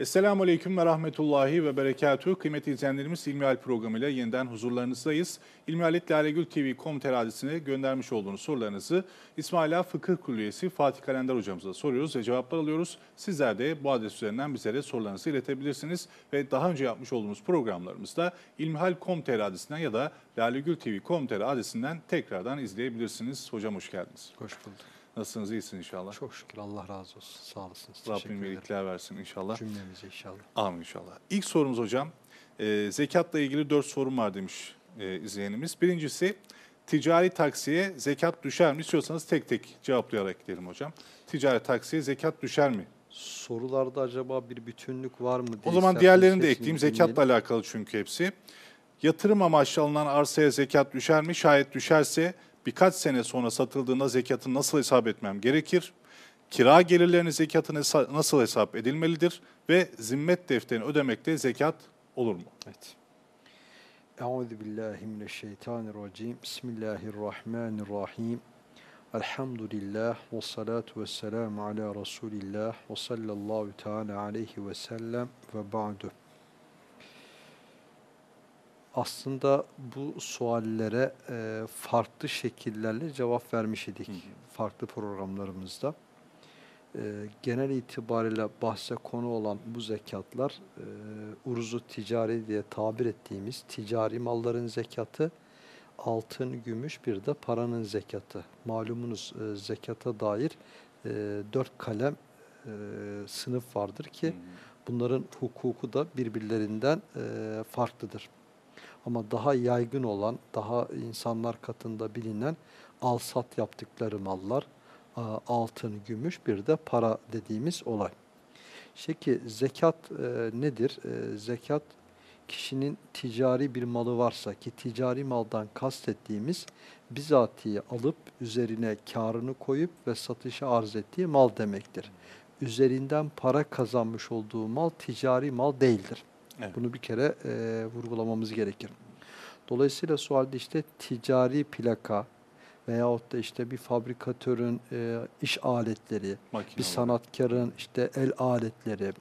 Esselamu Aleyküm ve Rahmetullahi ve Berekatuhu. Kıymetli izleyenlerimiz İlmihal programıyla yeniden huzurlarınızdayız. İlmihaletlalegültv.com.tr adresine göndermiş olduğunuz sorularınızı İsmaila Fıkıh Kulliyesi Fatih Kalender hocamıza soruyoruz ve cevaplar alıyoruz. Sizler de bu adres üzerinden bizlere sorularınızı iletebilirsiniz. Ve daha önce yapmış olduğumuz programlarımızda İlmihal.com.tr adresinden ya da lalegültv.com.tr adresinden tekrardan izleyebilirsiniz. Hocam hoş geldiniz. Hoş bulduk. Nasılsınız? İyisiniz inşallah. Çok şükür Allah razı olsun. Sağ olasınız. Rabbim iyilikler versin inşallah. Cümlemize inşallah. Amin inşallah. İlk sorumuz hocam. E, zekatla ilgili dört sorum var demiş e, izleyenimiz. Birincisi ticari taksiye zekat düşer mi? İstiyorsanız tek tek cevaplayarak gidelim hocam. Ticari taksiye zekat düşer mi? Sorularda acaba bir bütünlük var mı? diye O zaman diğerlerini de ekleyeyim. dinleyelim. Zekatla alakalı çünkü hepsi. Yatırım amaçlı alınan arsaya zekat düşer mi? Şayet düşerse birkaç sene sonra satıldığında zekatını nasıl hesap etmem gerekir? Kira gelirlerinin zekatını hesa- nasıl hesap edilmelidir? Ve zimmet defterini ödemekte zekat olur mu? Evet. Euzu billahi mineşşeytanirracim. Bismillahirrahmanirrahim. Elhamdülillah ve salatu ve selamu ala Resulillah ve sallallahu teala aleyhi ve sellem ve ba'du. Aslında bu suallere e, farklı şekillerle cevap vermiş idik Hı hı. farklı programlarımızda. E, genel itibariyle bahse konu olan bu zekatlar e, uruzu ticari diye tabir ettiğimiz ticari malların zekatı, altın, gümüş bir de paranın zekatı. Malumunuz e, zekata dair e, dört kalem e, sınıf vardır ki bunların hukuku da birbirlerinden e, farklıdır. Ama daha yaygın olan, daha insanlar katında bilinen al-sat yaptıkları mallar, altın, gümüş bir de para dediğimiz olay. Şeki zekat e, nedir? E, zekat kişinin ticari bir malı varsa ki ticari maldan kastettiğimiz bizatihi alıp üzerine karını koyup ve satışa arz ettiği mal demektir. Üzerinden para kazanmış olduğu mal ticari mal değildir. Evet. Bunu bir kere e, vurgulamamız gerekir. Dolayısıyla sualde işte ticari plaka veyahut da işte bir fabrikatörün e, iş aletleri, Makine bir sanatkarın işte el aletleri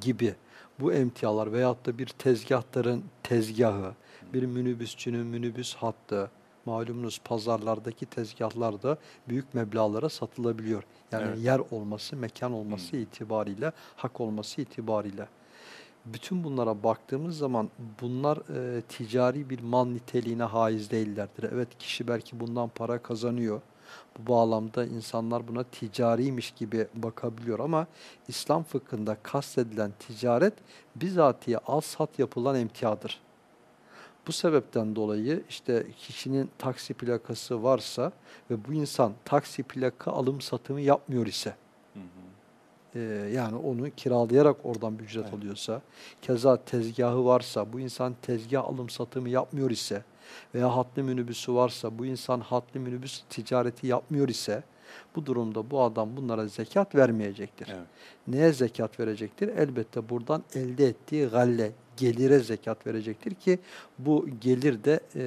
gibi bu emtialar veyahut da bir tezgahtarın tezgahı, bir minibüsçünün minibüs hattı, malumunuz pazarlardaki tezgahlar da büyük meblağlara satılabiliyor. Yani Evet. yer olması, mekan olması itibariyle, hak olması itibariyle. Bütün bunlara baktığımız zaman bunlar e, ticari bir mal niteliğine haiz değillerdir. Evet kişi belki bundan para kazanıyor. Bu bağlamda insanlar buna ticariymiş gibi bakabiliyor ama İslam fıkhında kastedilen ticaret bizatihi al-sat yapılan emtiadır. Bu sebepten dolayı işte kişinin taksi plakası varsa ve bu insan taksi plaka alım satımı yapmıyor ise Ee, yani onu kiralayarak oradan bir ücret Evet. alıyorsa, keza tezgahı varsa, bu insan tezgah alım satımı yapmıyor ise veya hatlı minibüsü varsa, bu insan hatlı minibüs ticareti yapmıyor ise, bu durumda bu adam bunlara zekat vermeyecektir. Evet. Neye zekat verecektir? Elbette buradan elde ettiği galle, gelire zekat verecektir ki bu gelir de e,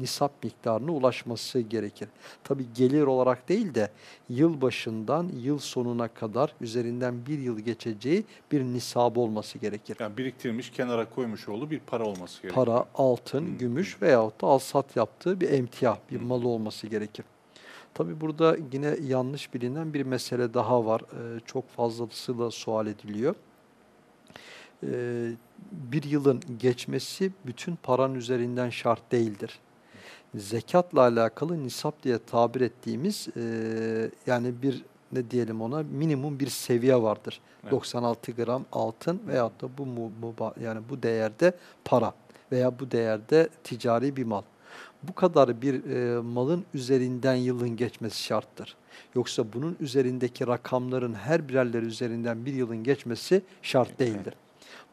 nisap miktarına ulaşması gerekir. Tabi gelir olarak değil de yıl başından yıl sonuna kadar üzerinden bir yıl geçeceği bir nisabı olması gerekir. Yani biriktirmiş, kenara koymuş olduğu bir para olması gerekiyor. Para, altın, Hmm. gümüş veyahut da al-sat yaptığı bir emtia, bir Hmm. malı olması gerekir. Tabi burada yine yanlış bilinen bir mesele daha var. Ee, çok fazlasıyla sual ediliyor. Ee, bir yılın geçmesi bütün paranın üzerinden şart değildir. Zekatla alakalı nisap diye tabir ettiğimiz e, yani bir ne diyelim ona minimum bir seviye vardır. Evet. 96 gram altın veyahut da bu mu, mu- yani bu değerde para veya bu değerde ticari bir mal. Bu kadar bir e, malın üzerinden yılın geçmesi şarttır. Yoksa bunun üzerindeki rakamların her birerleri üzerinden bir yılın geçmesi şart değildir.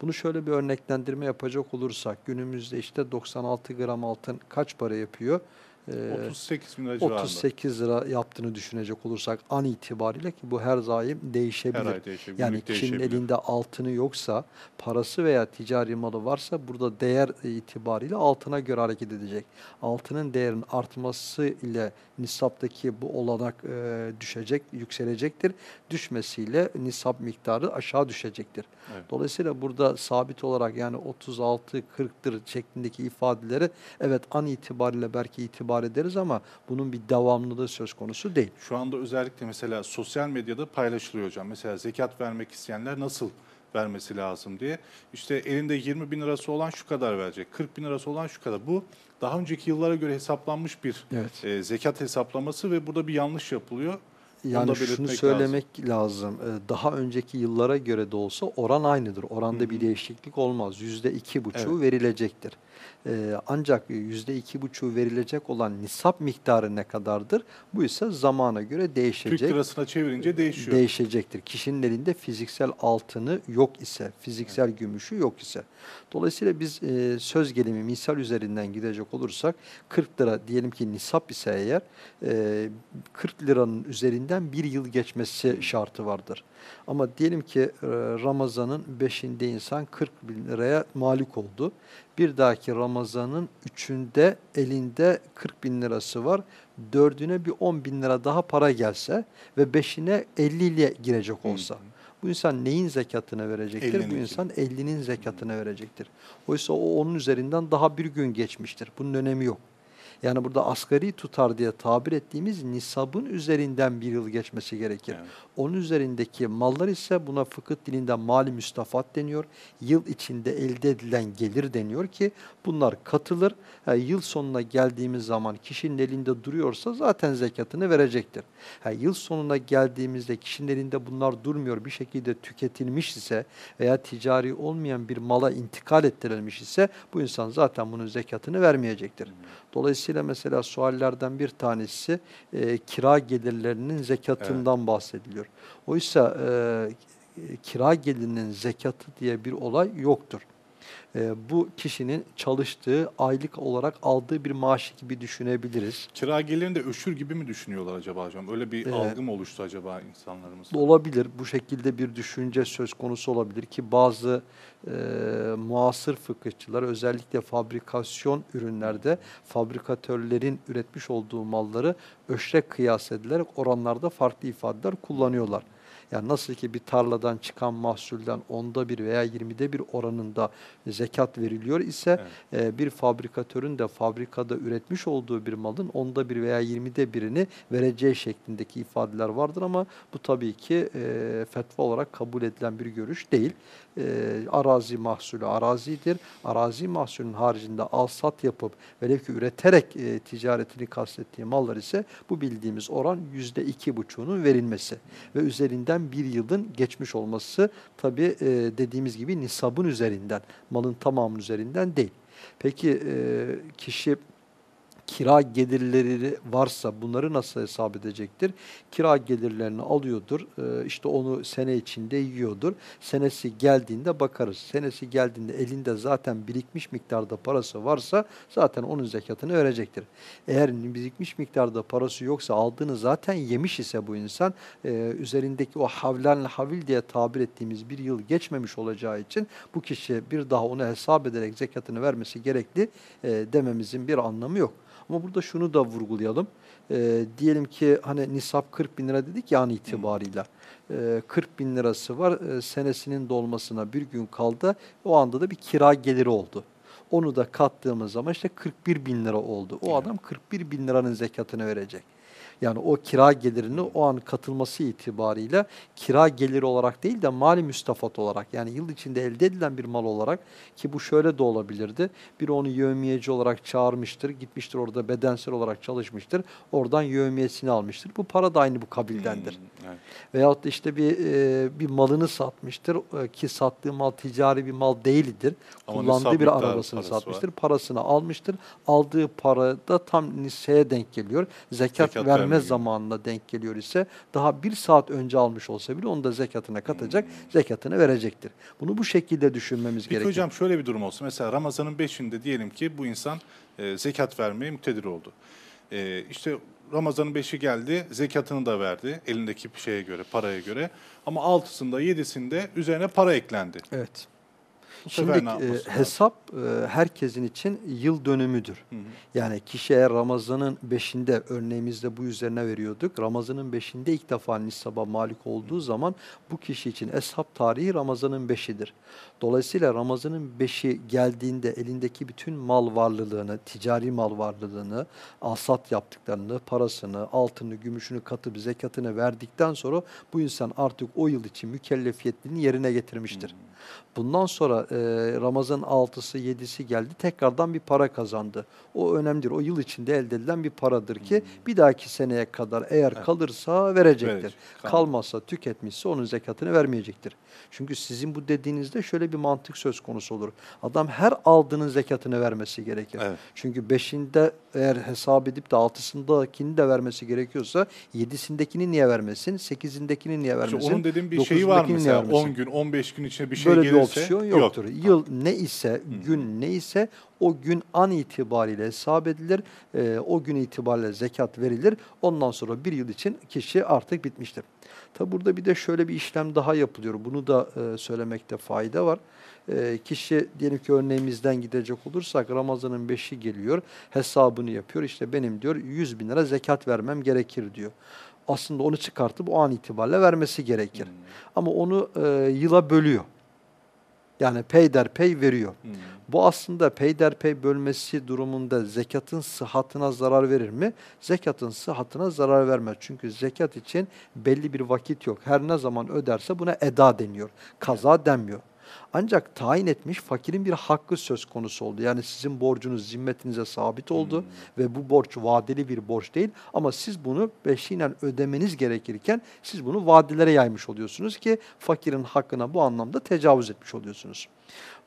Bunu şöyle bir örneklendirme yapacak olursak günümüzde işte 96 gram altın kaç para yapıyor? E, 38 bin lira civarında. 38 lira yaptığını düşünecek olursak an itibariyle ki bu her daim değişebilir. Her ay değişebilir. Yani kişinin elinde altını yoksa, parası veya ticari malı varsa burada değer itibariyle altına göre hareket edecek. Altının değerinin artması ile nisaptaki bu olanak e, düşecek, yükselecektir. Düşmesiyle nisap miktarı aşağı düşecektir. Evet. Dolayısıyla burada sabit olarak yani 36 40'tır şeklindeki ifadeleri evet an itibariyle belki itibar ederiz ama bunun bir devamlılığı söz konusu değil. Şu anda özellikle mesela sosyal medyada paylaşılıyor hocam. Mesela zekat vermek isteyenler nasıl vermesi lazım diye. İşte elinde 20 bin lirası olan şu kadar verecek, 40 bin lirası olan şu kadar. Bu daha önceki yıllara göre hesaplanmış bir Evet. e, zekat hesaplaması ve burada bir yanlış yapılıyor. Yani şunu söylemek lazım. Ee, Daha önceki yıllara göre de olsa oran aynıdır. Oranda Hı bir hı. değişiklik olmaz. Yüzde iki buçuğu Evet. verilecektir. Ee, Ancak yüzde iki buçuğu verilecek olan nisap miktarı ne kadardır? Bu ise zamana göre Türk değişecek. lirasına çevirince değişiyor. Değişecektir. Kişinin elinde fiziksel altını yok ise, fiziksel gümüşü yok ise. Dolayısıyla biz e, söz gelimi misal üzerinden gidecek olursak 40 lira diyelim ki nisap ise eğer e, 40 liranın üzerinden bir yıl geçmesi şartı vardır. Ama diyelim ki e, Ramazan'ın 5'inde insan 40 bin liraya malik oldu. Bir dahaki Ramazan'ın 3'ünde elinde 40 bin lirası var. Dördüne bir 10 bin lira daha para gelse ve beşine 50 ile girecek olsa. Hı. Bu insan neyin zekatını verecektir? 50'nin Bu insan 50'nin zekatını verecektir. Oysa o onun üzerinden daha bir gün geçmiştir. Bunun önemi yok. Yani burada asgari tutar diye tabir ettiğimiz nisabın üzerinden bir yıl geçmesi gerekir. Evet. Onun üzerindeki mallar ise buna fıkıh dilinde mali müstafat deniyor. Yıl içinde elde edilen gelir deniyor ki bunlar katılır. Ha, yıl sonuna geldiğimiz zaman kişinin elinde duruyorsa zaten zekatını verecektir. Ha, yıl sonuna geldiğimizde kişinin elinde bunlar durmuyor bir şekilde tüketilmiş ise veya ticari olmayan bir mala intikal ettirilmiş ise bu insan zaten bunun zekatını vermeyecektir. Dolayısıyla mesela suallerden bir tanesi e, kira gelirlerinin zekatından bahsediliyor. Oysa e, kira gelirinin zekatı diye bir olay yoktur. E, bu kişinin çalıştığı, aylık olarak aldığı bir maaşı gibi düşünebiliriz. Kira gelirini de öşür gibi mi düşünüyorlar acaba hocam? Öyle bir Ee, algı mı oluştu acaba insanlarımız? Olabilir, bu şekilde bir düşünce söz konusu olabilir ki bazı e, muasır fıkıhçılar özellikle fabrikasyon ürünlerde fabrikatörlerin üretmiş olduğu malları öşre kıyas edilerek oranlarda farklı ifadeler kullanıyorlar. Yani nasıl ki bir tarladan çıkan mahsulden onda bir veya yirmide bir oranında zekat veriliyor ise e, bir fabrikatörün de fabrikada üretmiş olduğu bir malın onda bir veya yirmide birini vereceği şeklindeki ifadeler vardır ama bu tabii ki e, fetva olarak kabul edilen bir görüş değil. E, arazi mahsulü arazidir. Arazi mahsulünün haricinde al-sat yapıp velev ki üreterek e, ticaretini kastettiği mallar ise bu bildiğimiz oran yüzde iki buçuğunun verilmesi ve üzerinden bir yılın geçmiş olması tabii e, dediğimiz gibi nisabın üzerinden, malın tamamının üzerinden değil. Peki e, kişi kira gelirleri varsa bunları nasıl hesap edecektir? Kira gelirlerini alıyordur, e, işte onu sene içinde yiyordur. Senesi geldiğinde bakarız. Senesi geldiğinde elinde zaten birikmiş miktarda parası varsa zaten onun zekatını verecektir. Eğer birikmiş miktarda parası yoksa aldığını zaten yemiş ise bu insan e, üzerindeki o havlen havil diye tabir ettiğimiz bir yıl geçmemiş olacağı için bu kişi bir daha onu hesap ederek zekatını vermesi gerekli e, dememizin bir anlamı yok. Ama burada şunu da vurgulayalım. E, diyelim ki hani nisap 40 bin lira dedik ya an itibarıyla. E, 40 bin lirası var. E, senesinin dolmasına bir gün kaldı. O anda da bir kira geliri oldu. Onu da kattığımız zaman işte 41 bin lira oldu. O Evet. adam 41 bin liranın zekatını verecek. Yani o kira gelirini o an katılması itibariyle kira geliri olarak değil de mali müstafat olarak yani yıl içinde elde edilen bir mal olarak ki bu şöyle de olabilirdi. Bir onu yevmiyeci olarak çağırmıştır, gitmiştir orada bedensel olarak çalışmıştır. Oradan yevmiyesini almıştır. Bu para da aynı bu kabildendir. Hmm, evet. Veyahut da işte bir e, bir malını satmıştır e, ki sattığı mal ticari bir mal değildir. Ama Kullandığı bir arabasını parası satmıştır. Parasını almıştır. Aldığı para da tam niseye denk geliyor. Zekat, Zekat verme vermiyor. zamanına denk geliyor ise daha bir saat önce almış olsa bile onu da zekatına katacak. Zekatını verecektir. Bunu bu şekilde düşünmemiz Peki gerekiyor. hocam şöyle bir durum olsun. Mesela Ramazan'ın 5'inde diyelim ki bu insan e, zekat vermeye muktedir oldu. E, işte Ramazan'ın beşi geldi, zekatını da verdi elindeki şeye göre, paraya göre. Ama altısında, yedisinde üzerine para eklendi. Evet. Bu Şimdi e, hesap e, herkesin için yıl dönümüdür. Hı hı. Yani kişi eğer Ramazan'ın beşinde örneğimizde bu üzerine veriyorduk. Ramazan'ın beşinde ilk defa nisaba malik olduğu zaman bu kişi için eshab tarihi Ramazan'ın beşidir. Dolayısıyla Ramazan'ın beşi geldiğinde elindeki bütün mal varlığını, ticari mal varlığını, alsat yaptıklarını, parasını, altını, gümüşünü katıp zekatını verdikten sonra bu insan artık o yıl için mükellefiyetlerini yerine getirmiştir. Bundan sonra e, Ramazan 6'sı 7'si geldi tekrardan bir para kazandı. O önemlidir. O yıl içinde elde edilen bir paradır ki bir dahaki seneye kadar eğer Evet. kalırsa verecektir. Verecek, kalmaz. Kalmazsa tüketmişse onun zekatını vermeyecektir. Çünkü sizin bu dediğinizde şöyle bir mantık söz konusu olur. Adam her aldığının zekatını vermesi gerekir. Evet. Çünkü beşinde eğer hesap edip de altısındakini de vermesi gerekiyorsa yedisindekini niye vermesin, sekizindekini niye İşte vermesin? onun dediğim bir şeyi var mesela vermesin? 10 gün 15 gün içinde bir şey Gelirse bir opsiyon yoktur. yok. Yıl ne ise, gün ne ise o gün an itibariyle hesap edilir. Ee, o gün itibariyle zekat verilir. Ondan sonra bir yıl için kişi artık bitmiştir. Tabi burada bir de şöyle bir işlem daha yapılıyor. Bunu da e, söylemekte fayda var. E, kişi diyelim ki örneğimizden gidecek olursak Ramazan'ın beşi geliyor. Hesabını yapıyor. İşte benim diyor 100 bin lira zekat vermem gerekir diyor. Aslında onu çıkartıp o an itibariyle vermesi gerekir. Ama onu e, yıla bölüyor. Yani peyderpey veriyor. Hmm. Bu aslında peyderpey bölmesi durumunda zekatın sıhhatına zarar verir mi? Zekatın sıhhatına zarar vermez. Çünkü zekat için belli bir vakit yok. Her ne zaman öderse buna eda deniyor. Kaza denmiyor. Ancak tayin etmiş fakirin bir hakkı söz konusu oldu. Yani sizin borcunuz zimmetinize sabit oldu ve bu borç vadeli bir borç değil ama siz bunu peşinen ödemeniz gerekirken siz bunu vadelere yaymış oluyorsunuz ki fakirin hakkına bu anlamda tecavüz etmiş oluyorsunuz.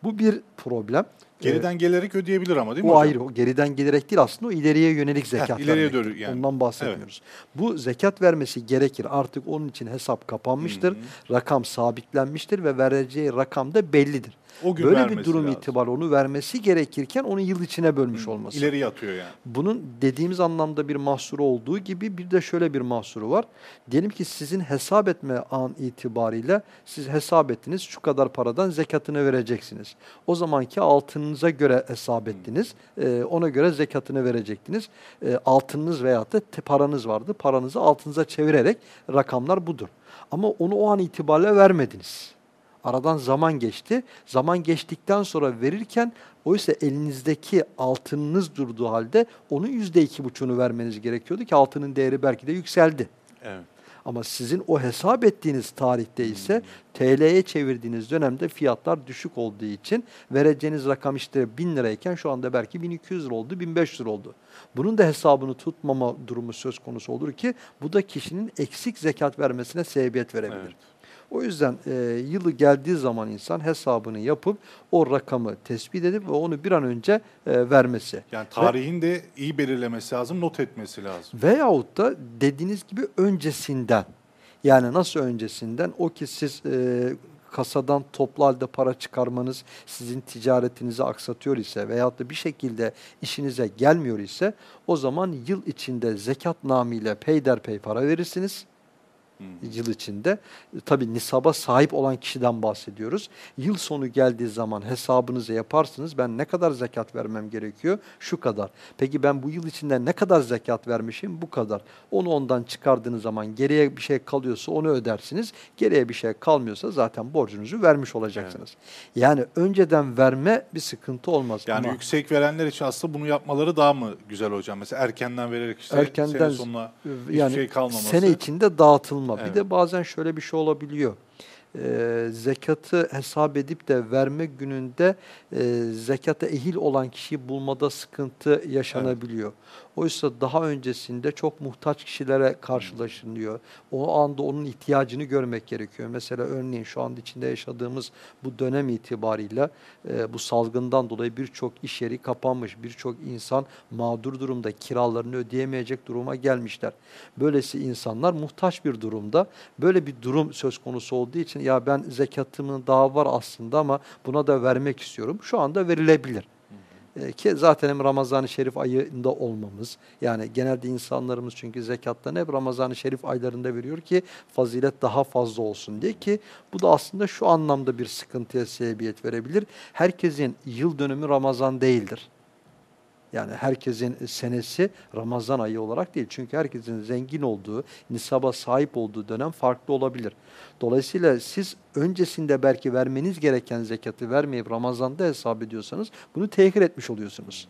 Bu bir problem. Geriden gelerek ödeyebilir ama değil Ee, mi o hocam? ayrı. O geriden gelerek değil aslında o ileriye yönelik zekat ileriye vermek. doğru yani. Ondan bahsetmiyoruz. Bu zekat vermesi gerekir. Artık onun için hesap kapanmıştır. Rakam sabitlenmiştir ve vereceği rakam da bellidir. O gün Böyle bir durum lazım. onu vermesi gerekirken onu yıl içine bölmüş olması. İleriye atıyor yani. Bunun dediğimiz anlamda bir mahsuru olduğu gibi bir de şöyle bir mahsuru var. Diyelim ki sizin hesap etme an itibariyle siz hesap ettiniz şu kadar paradan zekatını vereceksiniz. O zamanki altınınıza göre hesap ettiniz. Ee, ona göre zekatını verecektiniz. Ee, altınınız veyahut da paranız vardı. Paranızı altınıza çevirerek rakamlar budur. Ama onu o an itibariyle vermediniz. Aradan zaman geçti. Zaman geçtikten sonra verirken oysa elinizdeki altınınız durduğu halde onun yüzde iki buçuğunu vermeniz gerekiyordu ki altının değeri belki de yükseldi. Evet. Ama sizin o hesap ettiğiniz tarihte ise TL'ye çevirdiğiniz dönemde fiyatlar düşük olduğu için vereceğiniz rakam işte 1000 lirayken şu anda belki 1200 lira oldu, 1500 lira oldu. Bunun da hesabını tutmama durumu söz konusu olur ki bu da kişinin eksik zekat vermesine sebebiyet verebilir. Evet. O yüzden e, yılı geldiği zaman insan hesabını yapıp o rakamı tespit edip ve onu bir an önce e, vermesi. Yani tarihin de iyi belirlemesi lazım, not etmesi lazım. Veyahut da dediğiniz gibi öncesinden yani nasıl öncesinden o ki siz e, kasadan toplu halde para çıkarmanız sizin ticaretinizi aksatıyor ise veyahut da bir şekilde işinize gelmiyor ise o zaman yıl içinde zekat namıyla peyderpey para verirsiniz. Yıl içinde. Tabi nisaba sahip olan kişiden bahsediyoruz. Yıl sonu geldiği zaman hesabınızı yaparsınız. Ben ne kadar zekat vermem gerekiyor? Şu kadar. Peki ben bu yıl içinde ne kadar zekat vermişim? Bu kadar. Onu ondan çıkardığınız zaman geriye bir şey kalıyorsa onu ödersiniz. Geriye bir şey kalmıyorsa zaten borcunuzu vermiş olacaksınız. Yani önceden verme bir sıkıntı olmaz. Yani Ama yüksek verenler için aslında bunu yapmaları daha mı güzel hocam? Mesela erkenden vererek işte erkenden sene sonuna yani şey kalmaması. sene içinde dağıtılma. Evet. Bir de bazen şöyle bir şey olabiliyor. Ee, zekatı hesap edip de verme gününde e, zekata ehil olan kişiyi bulmada sıkıntı yaşanabiliyor. Oysa daha öncesinde çok muhtaç kişilere karşılaşılıyor. O anda onun ihtiyacını görmek gerekiyor. Mesela örneğin şu anda içinde yaşadığımız bu dönem itibariyle e, bu salgından dolayı birçok iş yeri kapanmış, birçok insan mağdur durumda, kiralarını ödeyemeyecek duruma gelmişler. Böylesi insanlar muhtaç bir durumda. Böyle bir durum söz konusu olduğu için ya ben zekatımın daha var aslında ama buna da vermek istiyorum. Şu anda verilebilir. E, ki zaten hem Ramazan-ı Şerif ayında olmamız yani genelde insanlarımız çünkü zekatlarını hep Ramazan-ı Şerif aylarında veriyor ki fazilet daha fazla olsun diye ki bu da aslında şu anlamda bir sıkıntıya sebebiyet verebilir. Herkesin yıl dönümü Ramazan değildir. Yani herkesin senesi Ramazan ayı olarak değil. Çünkü herkesin zengin olduğu, nisaba sahip olduğu dönem farklı olabilir. Dolayısıyla siz öncesinde belki vermeniz gereken zekatı vermeyip Ramazan'da hesap ediyorsanız bunu tehir etmiş oluyorsunuz.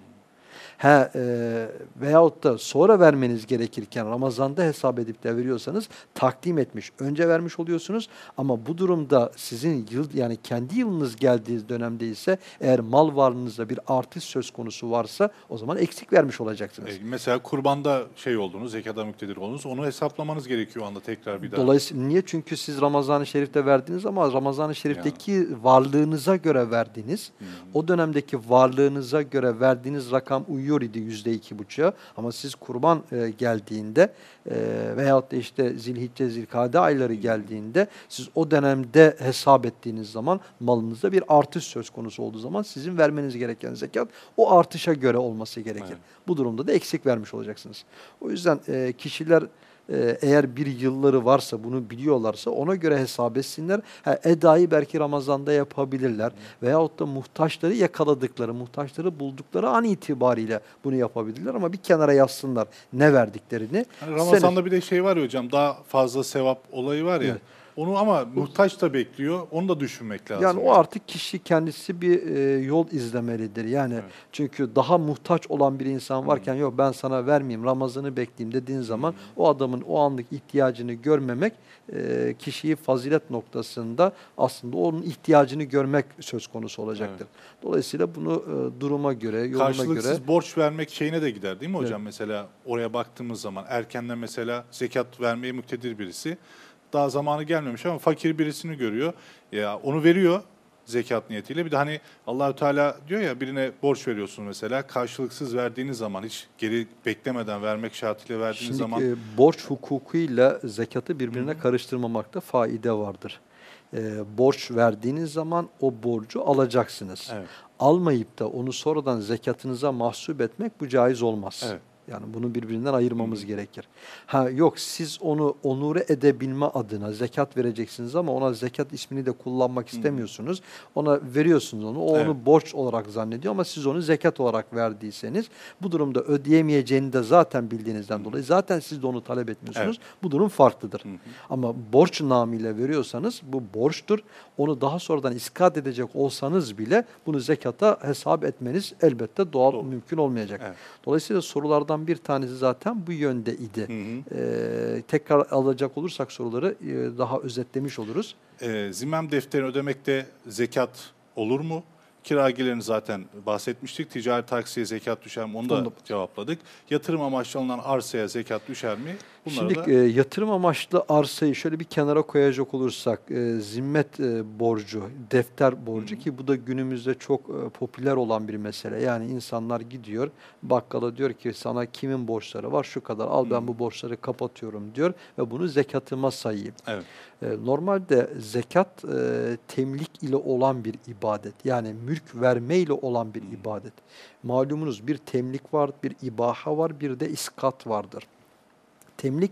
He, e, veyahut da sonra vermeniz gerekirken Ramazan'da hesap edip de veriyorsanız takdim etmiş, önce vermiş oluyorsunuz. Ama bu durumda sizin yıl yani kendi yılınız geldiği dönemde ise eğer mal varlığınızda bir artış söz konusu varsa o zaman eksik vermiş olacaksınız. E, mesela kurbanda şey oldunuz, zekata müktedir oldunuz. Onu hesaplamanız gerekiyor o anda tekrar bir daha. Dolayısıyla niye? Çünkü siz Ramazan-ı Şerif'te verdiniz ama Ramazan-ı Şerif'teki varlığınıza göre verdiniz. Hmm. O dönemdeki varlığınıza göre verdiğiniz rakam uyuyor idi yüzde iki buçuğa. Ama siz kurban e, geldiğinde e, veyahut da işte Zilhicce, Zilkade ayları geldiğinde siz o dönemde hesap ettiğiniz zaman malınızda bir artış söz konusu olduğu zaman sizin vermeniz gereken zekat o artışa göre olması gerekir. Evet. Bu durumda da eksik vermiş olacaksınız. O yüzden e, kişiler eğer bir yılları varsa bunu biliyorlarsa ona göre hesap etsinler. Ha, edayı belki Ramazan'da yapabilirler. Veyahut da muhtaçları yakaladıkları, muhtaçları buldukları an itibariyle bunu yapabilirler. Ama bir kenara yazsınlar ne verdiklerini. Hani Ramazan'da bir de şey var ya hocam daha fazla sevap olayı var ya. Evet. Onu ama muhtaç da bekliyor. Onu da düşünmek lazım. Yani o artık kişi kendisi bir e, yol izlemelidir. Yani Evet. çünkü daha muhtaç olan bir insan varken yok ben sana vermeyeyim Ramazan'ı bekleyeyim dediğin zaman o adamın o anlık ihtiyacını görmemek e, kişiyi fazilet noktasında aslında onun ihtiyacını görmek söz konusu olacaktır. Dolayısıyla bunu e, duruma göre, yoluna Karşılıksız göre borç vermek şeyine de gider değil mi hocam? Evet. Mesela oraya baktığımız zaman erkenden mesela zekat vermeye muktedir birisi. Daha zamanı gelmemiş ama fakir birisini görüyor. Ya onu veriyor zekat niyetiyle. Bir de hani Allahü Teala diyor ya birine borç veriyorsun mesela karşılıksız verdiğiniz zaman hiç geri beklemeden vermek şartıyla verdiğiniz Şimdi zaman e, borç hukukuyla zekatı birbirine karıştırmamakta faide vardır. E, borç verdiğiniz zaman o borcu alacaksınız. Evet. Almayıp da onu sonradan zekatınıza mahsup etmek bu caiz olmaz. Evet. Yani bunu birbirinden ayırmamız gerekir. Ha yok siz onu onure edebilme adına zekat vereceksiniz ama ona zekat ismini de kullanmak istemiyorsunuz. Ona veriyorsunuz onu. O onu Evet. borç olarak zannediyor ama siz onu zekat olarak verdiyseniz bu durumda ödeyemeyeceğini de zaten bildiğinizden dolayı zaten siz de onu talep etmiyorsunuz. Bu durum farklıdır. Ama borç namıyla veriyorsanız bu borçtur. Onu daha sonradan iskat edecek olsanız bile bunu zekata hesap etmeniz elbette doğal Doğru. mümkün olmayacak. Evet. Dolayısıyla sorulardan bir tanesi zaten bu yönde idi. Hı hı. Ee, tekrar alacak olursak soruları e, daha özetlemiş oluruz. e, zimmem defterini ödemekte zekat olur mu? Kira zaten bahsetmiştik. Ticari taksiye zekat düşer mi? Onu da Onu da- cevapladık. Yatırım amaçlı alınan arsaya zekat düşer mi? Bunları Şimdi da e, yatırım amaçlı arsayı şöyle bir kenara koyacak olursak e, zimmet e, borcu, defter borcu ki bu da günümüzde çok e, popüler olan bir mesele. Yani insanlar gidiyor bakkala diyor ki sana kimin borçları var şu kadar al ben bu borçları kapatıyorum diyor ve bunu zekatıma sayayım. evet. E, Normalde zekat e, temlik ile olan bir ibadet. Yani mülk verme ile olan bir ibadet. Malumunuz bir temlik var, bir ibaha var, bir de iskat vardır. Temlik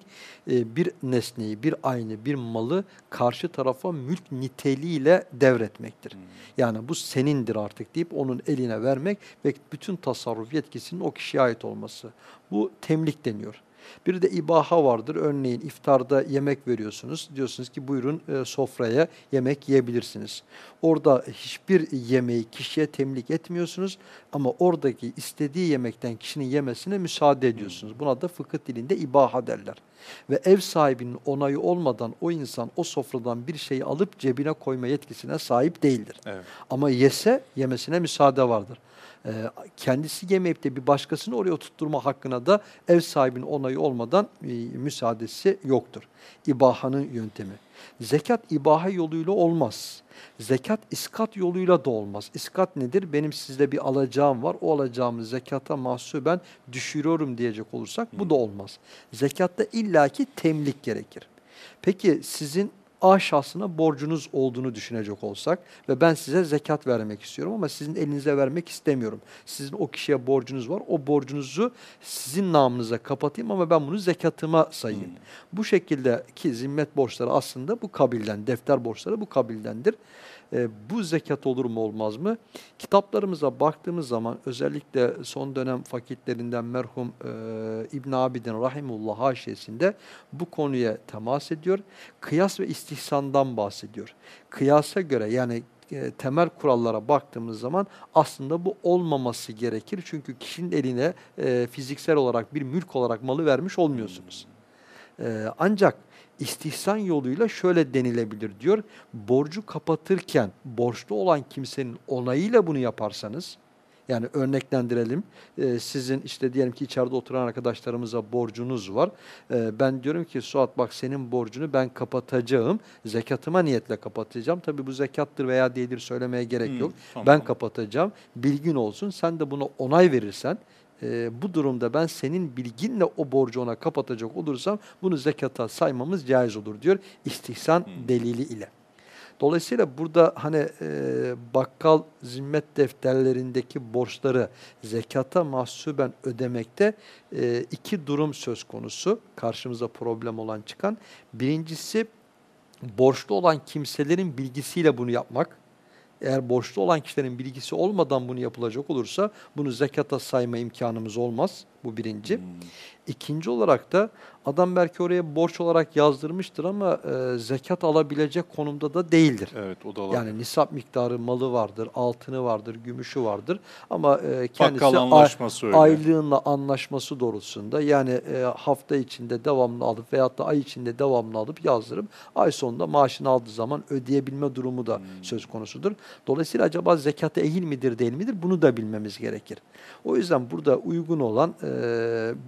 e, bir nesneyi, bir aynı, bir malı karşı tarafa mülk niteliğiyle devretmektir. Yani bu senindir artık deyip onun eline vermek ve bütün tasarruf yetkisinin o kişiye ait olması. Bu temlik deniyor. Bir de ibaha vardır. Örneğin iftarda yemek veriyorsunuz. Diyorsunuz ki buyurun e, sofraya yemek yiyebilirsiniz. Orada hiçbir yemeği kişiye temlik etmiyorsunuz ama oradaki istediği yemekten kişinin yemesine müsaade ediyorsunuz. Buna da fıkıh dilinde ibaha derler. Ve ev sahibinin onayı olmadan o insan o sofradan bir şeyi alıp cebine koyma yetkisine sahip değildir. Evet. Ama yese yemesine müsaade vardır. Ee, kendisi yemeyip de bir başkasını oraya tutturma hakkına da ev sahibinin onayı olmadan e, müsaadesi yoktur. İbahanın yöntemi. Zekat ibaha yoluyla olmaz. Zekat iskat yoluyla da olmaz. İskat nedir? Benim sizde bir alacağım var. O alacağımı zekata mahsuben düşürüyorum diyecek olursak bu da olmaz. Zekatta illaki temlik gerekir. Peki sizin A şahsına borcunuz olduğunu düşünecek olsak ve ben size zekat vermek istiyorum ama sizin elinize vermek istemiyorum. Sizin o kişiye borcunuz var. O borcunuzu sizin namınıza kapatayım ama ben bunu zekatıma sayayım. Hmm. Bu şekilde ki zimmet borçları aslında bu kabilden, defter borçları bu kabildendir. E, bu zekat olur mu olmaz mı? Kitaplarımıza baktığımız zaman özellikle son dönem fakitlerinden merhum e, İbn Abidin Rahimullah haşiyesinde bu konuya temas ediyor. Kıyas ve istihsandan bahsediyor. Kıyasa göre yani e, temel kurallara baktığımız zaman aslında bu olmaması gerekir. Çünkü kişinin eline e, fiziksel olarak bir mülk olarak malı vermiş olmuyorsunuz. E, ancak istihsan yoluyla şöyle denilebilir diyor. Borcu kapatırken borçlu olan kimsenin onayıyla bunu yaparsanız, yani örneklendirelim. Ee, sizin işte diyelim ki içeride oturan arkadaşlarımıza borcunuz var. Ee, ben diyorum ki Suat bak senin borcunu ben kapatacağım. Zekatıma niyetle kapatacağım. Tabii bu zekattır veya değildir söylemeye gerek Hmm, yok. tamam. Ben kapatacağım. Bilgin olsun. Sen de buna onay verirsen e, bu durumda ben senin bilginle o borcu ona kapatacak olursam bunu zekata saymamız caiz olur diyor istihsan Hmm. delili ile. Dolayısıyla burada hani e, bakkal zimmet defterlerindeki borçları zekata mahsuben ödemekte e, iki durum söz konusu. Karşımıza problem olan çıkan. Birincisi borçlu olan kimselerin bilgisiyle bunu yapmak. Eğer borçlu olan kişilerin bilgisi olmadan bunu yapılacak olursa bunu zekata sayma imkanımız olmaz. Bu birinci. Hmm. İkinci olarak da adam belki oraya borç olarak yazdırmıştır ama e, zekat alabilecek konumda da değildir. Evet o da olabilir. Yani nisap miktarı malı vardır, altını vardır, gümüşü vardır ama e, kendisi anlaşması öyle. aylığınla anlaşması doğrultusunda yani e, hafta içinde devamlı alıp veyahut da ay içinde devamlı alıp yazdırıp ay sonunda maaşını aldığı zaman ödeyebilme durumu da Hmm. söz konusudur. Dolayısıyla acaba zekata ehil midir değil midir bunu da bilmemiz gerekir. O yüzden burada uygun olan e,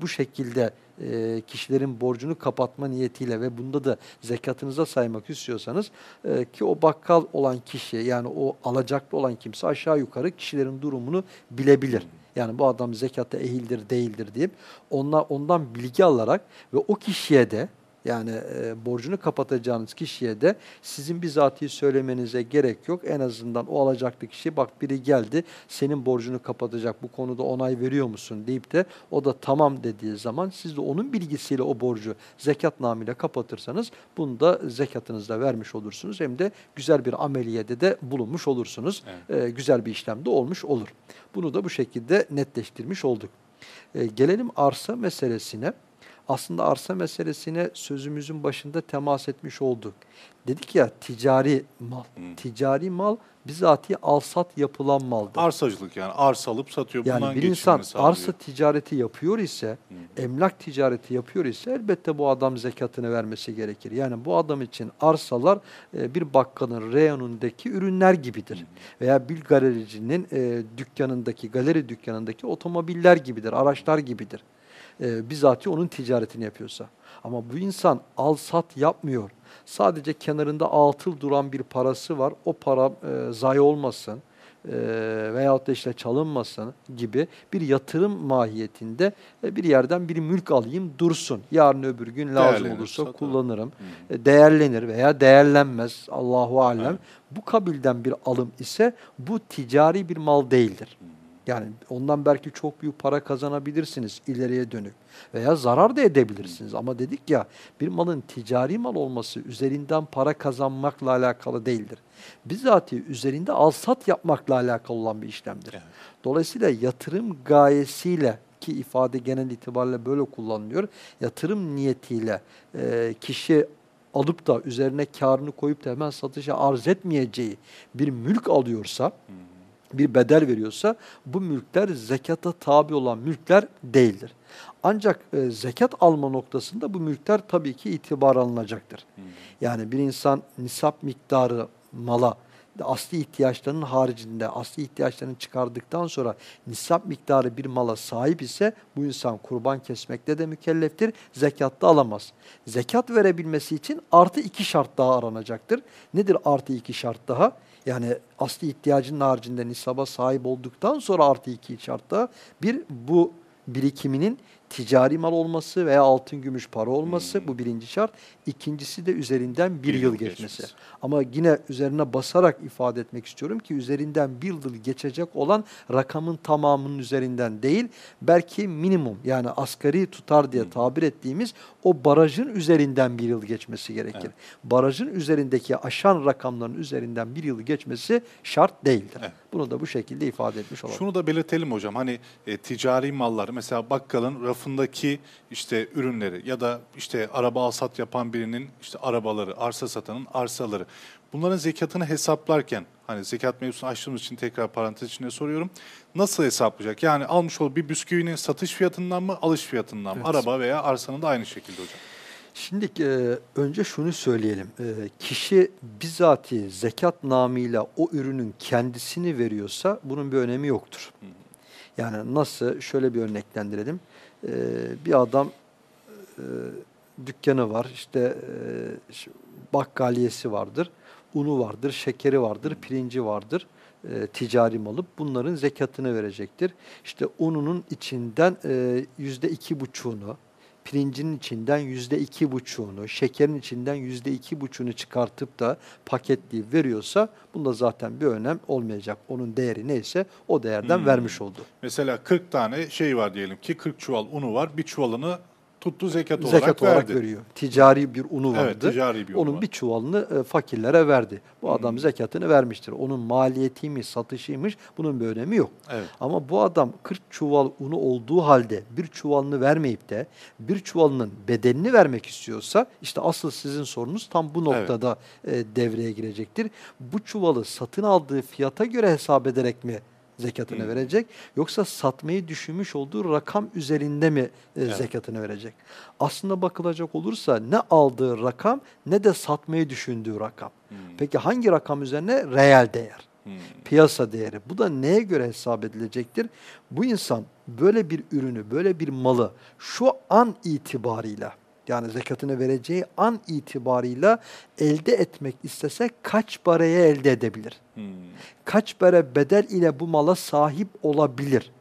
bu şekilde e, kişilerin borcunu kapatma niyetiyle ve bunda da zekatınıza saymak istiyorsanız e, ki o bakkal olan kişi yani o alacaklı olan kimse aşağı yukarı kişilerin durumunu bilebilir. Yani bu adam zekata ehildir değildir deyip onla, ondan bilgi alarak ve o kişiye de yani e, borcunu kapatacağınız kişiye de sizin bizatihi söylemenize gerek yok. En azından o alacaklı kişi bak biri geldi senin borcunu kapatacak bu konuda onay veriyor musun deyip de o da tamam dediği zaman siz de onun bilgisiyle o borcu zekat namıyla kapatırsanız bunu da zekatınızda vermiş olursunuz. Hem de güzel bir ameliyede de bulunmuş olursunuz. E, güzel bir işlemde olmuş olur. Bunu da bu şekilde netleştirmiş olduk. E, gelelim arsa meselesine. Aslında arsa meselesine sözümüzün başında temas etmiş olduk. Dedik ya ticari mal. Hı. Ticari mal bizatihi alsat yapılan maldır. Arsacılık yani arsa alıp satıyor. Bundan Yani bir insan sağlıyor. arsa ticareti yapıyor ise, Hı. emlak ticareti yapıyor ise elbette bu adam zekatını vermesi gerekir. Yani bu adam için arsalar e, bir bakkalın reyonundaki ürünler gibidir. Veya bir galericinin e, dükkanındaki, galeri dükkanındaki otomobiller gibidir, araçlar gibidir. E, bizatihi onun ticaretini yapıyorsa. Ama bu insan al sat yapmıyor. Sadece kenarında altıl duran bir parası var. O para e, zayi olmasın e, veyahut da işte çalınmasın gibi bir yatırım mahiyetinde e, bir yerden bir mülk alayım dursun. Yarın öbür gün lazım Değerlenir, olursa satarım. kullanırım. Hı. E, değerlenir veya değerlenmez Allahu alem. Evet. Bu kabilden bir alım ise bu ticari bir mal değildir. Yani ondan belki çok büyük para kazanabilirsiniz ileriye dönük veya zarar da edebilirsiniz. Ama dedik ya bir malın ticari mal olması üzerinden para kazanmakla alakalı değildir. Bizatihi üzerinde alsat yapmakla alakalı olan bir işlemdir. Evet. Dolayısıyla yatırım gayesiyle ki ifade genel itibariyle böyle kullanılıyor. Yatırım niyetiyle e, kişi alıp da üzerine karını koyup da hemen satışa arz etmeyeceği bir mülk alıyorsa, bir bedel veriyorsa bu mülkler zekata tabi olan mülkler değildir. Ancak e, zekat alma noktasında bu mülkler tabii ki itibar alınacaktır. Yani bir insan nisap miktarı mala asli ihtiyaçlarının haricinde asli ihtiyaçlarını çıkardıktan sonra nisap miktarı bir mala sahip ise bu insan kurban kesmekte de mükelleftir. Zekatta alamaz. Zekat verebilmesi için artı iki şart daha aranacaktır. Nedir artı iki şart daha? Yani asli ihtiyacının haricinde nisaba sahip olduktan sonra artı iki şart daha bir bu birikiminin ticari mal olması veya altın gümüş para olması bu birinci şart. İkincisi de üzerinden bir, Bir yıl yıl geçmesi. geçmesi. Ama yine üzerine basarak ifade etmek istiyorum ki üzerinden bir yıl geçecek olan rakamın tamamının üzerinden değil belki minimum yani asgari tutar diye tabir ettiğimiz o barajın üzerinden bir yıl geçmesi gerekir. Evet. Barajın üzerindeki aşan rakamların üzerinden bir yıl geçmesi şart değildir. Evet. Bunu da bu şekilde ifade etmiş olalım. Şunu da belirtelim hocam. Hani e, ticari mallar mesela bakkalın rafındaki işte ürünleri ya da işte araba alsat yapan birinin işte arabaları, arsa satanın arsaları. Bunların zekatını hesaplarken hani zekat mevzusunu açtığımız için tekrar parantez içinde soruyorum. Nasıl hesaplayacak? Yani almış olduğu bir bisküvinin satış fiyatından mı, alış fiyatından mı? Evet. Araba veya arsanın da aynı şekilde hocam. Şimdi e, önce şunu söyleyelim. E, kişi bizatihi zekat namıyla o ürünün kendisini veriyorsa bunun bir önemi yoktur. Yani nasıl şöyle bir örneklendirelim. E, bir adam e, dükkanı var, işte e, bakkaliyesi vardır, unu vardır, şekeri vardır, pirinci vardır, e, ticari malı. Bunların zekatını verecektir. İşte ununun içinden e, yüzde iki buçuğunu, pirincinin içinden yüzde iki buçuğunu, şekerin içinden yüzde iki buçuğunu çıkartıp da paketleyip veriyorsa bunda zaten bir önem olmayacak. Onun değeri neyse o değerden Hmm. vermiş oldu. Mesela 40 tane şey var diyelim ki 40 çuval unu var. Bir çuvalını tuttu zekat, zekat olarak, olarak verdi. veriyor. Ticari bir unu Evet, vardı. ticari bir unu Onun var. bir çuvalını e, fakirlere verdi. Bu adam Hmm. zekatını vermiştir. Onun maliyetiymiş, satışıymış bunun bir önemi yok. Evet. Ama bu adam 40 çuval unu olduğu halde bir çuvalını vermeyip de bir çuvalının bedelini vermek istiyorsa işte asıl sizin sorunuz tam bu Evet. noktada e, devreye girecektir. Bu çuvalı satın aldığı fiyata göre hesap ederek mi zekatını Hmm. verecek yoksa satmayı düşünmüş olduğu rakam üzerinde mi e, Evet. zekatını verecek? Aslında bakılacak olursa ne aldığı rakam ne de satmayı düşündüğü rakam. Hmm. Peki hangi rakam üzerine? Reel değer Hmm. piyasa değeri. Bu da neye göre hesap edilecektir? Bu insan böyle bir ürünü, böyle bir malı şu an itibarıyla yani zekatını vereceği an itibarıyla elde etmek istese kaç paraya elde edebilir? Hmm. Kaç para bedel ile bu mala sahip olabilir?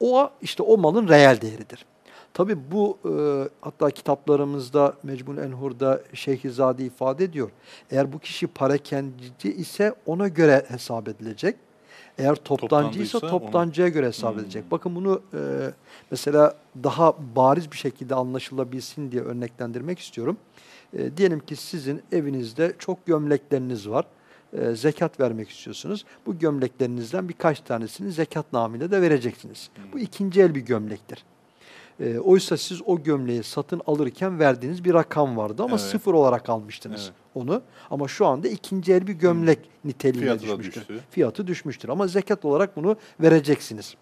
O işte o malın reel değeridir. Tabi bu e, hatta kitaplarımızda Mecmul Enhur'da Şeyhizade ifade ediyor. Eğer bu kişi parakendici ise ona göre hesap edilecek. Eğer toptancıysa toptancıya göre hesap Hmm. Bakın bunu e, mesela daha bariz bir şekilde anlaşılabilsin diye örneklendirmek istiyorum. E, diyelim ki sizin evinizde çok gömlekleriniz var. E, zekat vermek istiyorsunuz. Bu gömleklerinizden birkaç tanesini zekat namıyla da vereceksiniz. Bu ikinci el bir gömlektir. E, oysa siz o gömleği satın alırken verdiğiniz bir rakam vardı ama Evet. sıfır olarak almıştınız Evet. onu. Ama şu anda ikinci el bir gömlek niteliğine Fiyatı düşmüştür. düştü. Fiyatı düşmüştür ama zekat olarak bunu vereceksiniz.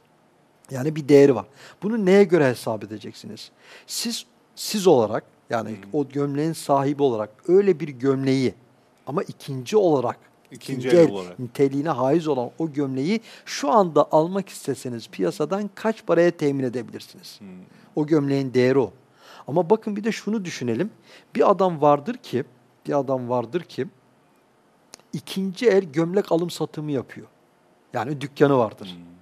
Yani bir değeri var. Bunu neye göre hesap edeceksiniz? Siz siz olarak yani Hmm. o gömleğin sahibi olarak öyle bir gömleği ama ikinci olarak İkinci ikinci el el olarak. niteliğine haiz olan o gömleği şu anda almak isteseniz piyasadan kaç paraya temin edebilirsiniz? Hmm. O gömleğin değeri o. Ama bakın bir de şunu düşünelim. Bir adam vardır ki, bir adam vardır ki ikinci el gömlek alım satımı yapıyor. Yani dükkanı vardır. Hmm.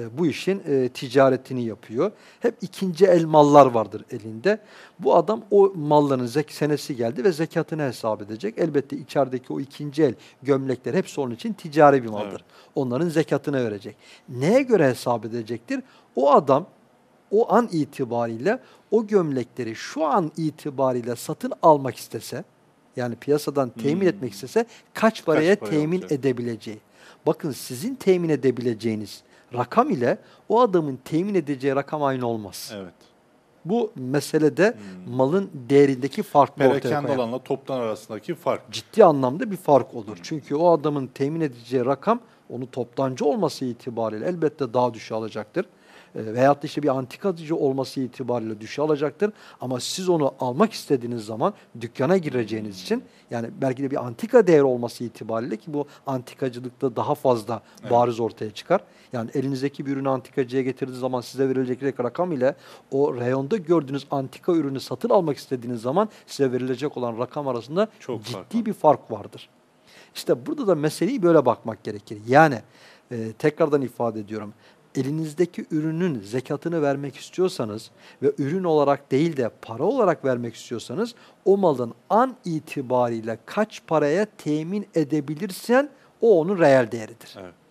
E, bu işin e, ticaretini yapıyor. Hep ikinci el mallar vardır elinde. Bu adam o malların zek senesi geldi ve zekatını hesap edecek. Elbette içerideki o ikinci el gömlekler hepsi onun için ticari bir maldır. Evet. Onların zekatını verecek. Neye göre hesap edecektir? O adam o an itibariyle o gömlekleri şu an itibariyle satın almak istese, yani piyasadan temin Hmm. etmek istese kaç paraya paraya temin alacak? edebileceği. Bakın sizin temin edebileceğiniz rakam ile o adamın temin edeceği rakam aynı olmaz. Evet. Bu meselede Hmm. malın değerindeki ortaya Perakende koyar. olanla toptan arasındaki fark. Ciddi anlamda bir fark olur. Çünkü o adamın temin edeceği rakam onu toptancı olması itibariyle elbette daha düşe alacaktır. E, veyahut da işte bir antikacı olması itibariyle düşe alacaktır. Ama siz onu almak istediğiniz zaman dükkana gireceğiniz için yani belki de bir antika değeri olması itibariyle ki bu antikacılıkta daha fazla Evet. bariz ortaya çıkar. Yani elinizdeki bir ürünü antikacıya getirdiğiniz zaman size verilecek rakam ile o reyonda gördüğünüz antika ürünü satın almak istediğiniz zaman size verilecek olan rakam arasında Çok ciddi fark var. bir fark vardır. İşte burada da meseleyi böyle bakmak gerekir. Yani e, tekrardan ifade ediyorum. Elinizdeki ürünün zekatını vermek istiyorsanız ve ürün olarak değil de para olarak vermek istiyorsanız o malın an itibariyle kaç paraya temin edebilirsen o onun reel değeridir. Evet.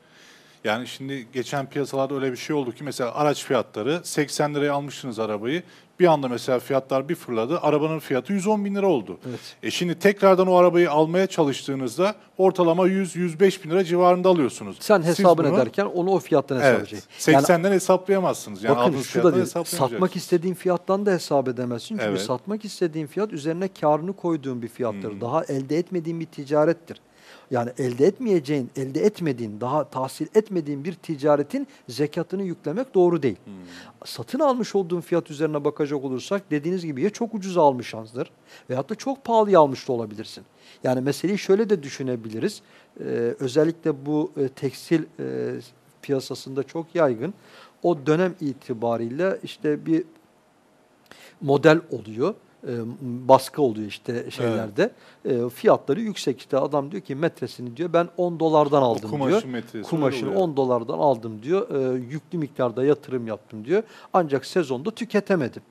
Yani şimdi geçen piyasalarda öyle bir şey oldu ki mesela araç fiyatları 80 liraya almışsınız arabayı. Bir anda mesela fiyatlar bir fırladı. Arabanın fiyatı 110 bin lira oldu. Evet. E şimdi tekrardan o arabayı almaya çalıştığınızda ortalama 100-105 bin lira civarında alıyorsunuz. Sen hesabını bunu- ederken onu o fiyattan hesap Evet. edeceksin. Yani 80'den hesaplayamazsınız. Yani Bakın şu da değil. Satmak istediğin fiyattan da hesap edemezsin. Çünkü Evet. satmak istediğin fiyat üzerine karını koyduğun bir fiyattır. Hmm. Daha elde etmediğin bir ticarettir. Yani elde etmeyeceğin, elde etmediğin, daha tahsil etmediğin bir ticaretin zekatını yüklemek doğru değil. Hmm. Satın almış olduğun fiyat üzerine bakacak olursak dediğiniz gibi ya çok ucuz almışsınızdır veyahut da çok pahalıya almış da olabilirsin. Yani meseleyi şöyle de düşünebiliriz. Ee, özellikle bu e, tekstil e, piyasasında çok yaygın. O dönem itibariyle işte bir model oluyor. E, baskı oluyor işte şeylerde. E, fiyatları yüksek işte adam diyor ki metresini diyor ben 10 dolardan O aldım diyor. metresi Kumaşını oluyor. 10 dolardan aldım diyor. E, yüklü miktarda yatırım yaptım diyor. Ancak sezonda tüketemedim.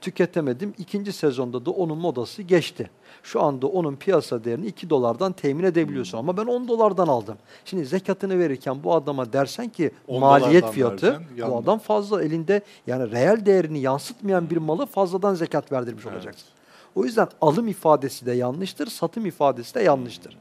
Tüketemedim. İkinci sezonda da onun modası geçti. Şu anda onun piyasa değerini 2 dolardan temin edebiliyorsun ama ben 10 dolardan aldım. Şimdi zekatını verirken bu adama dersen ki 10 maliyet fiyatı vereceksin, bu adam fazla elinde yani reel değerini yansıtmayan bir malı fazladan zekat verdirmiş Evet. olacaksın. O yüzden alım ifadesi de yanlıştır, satım ifadesi de yanlıştır.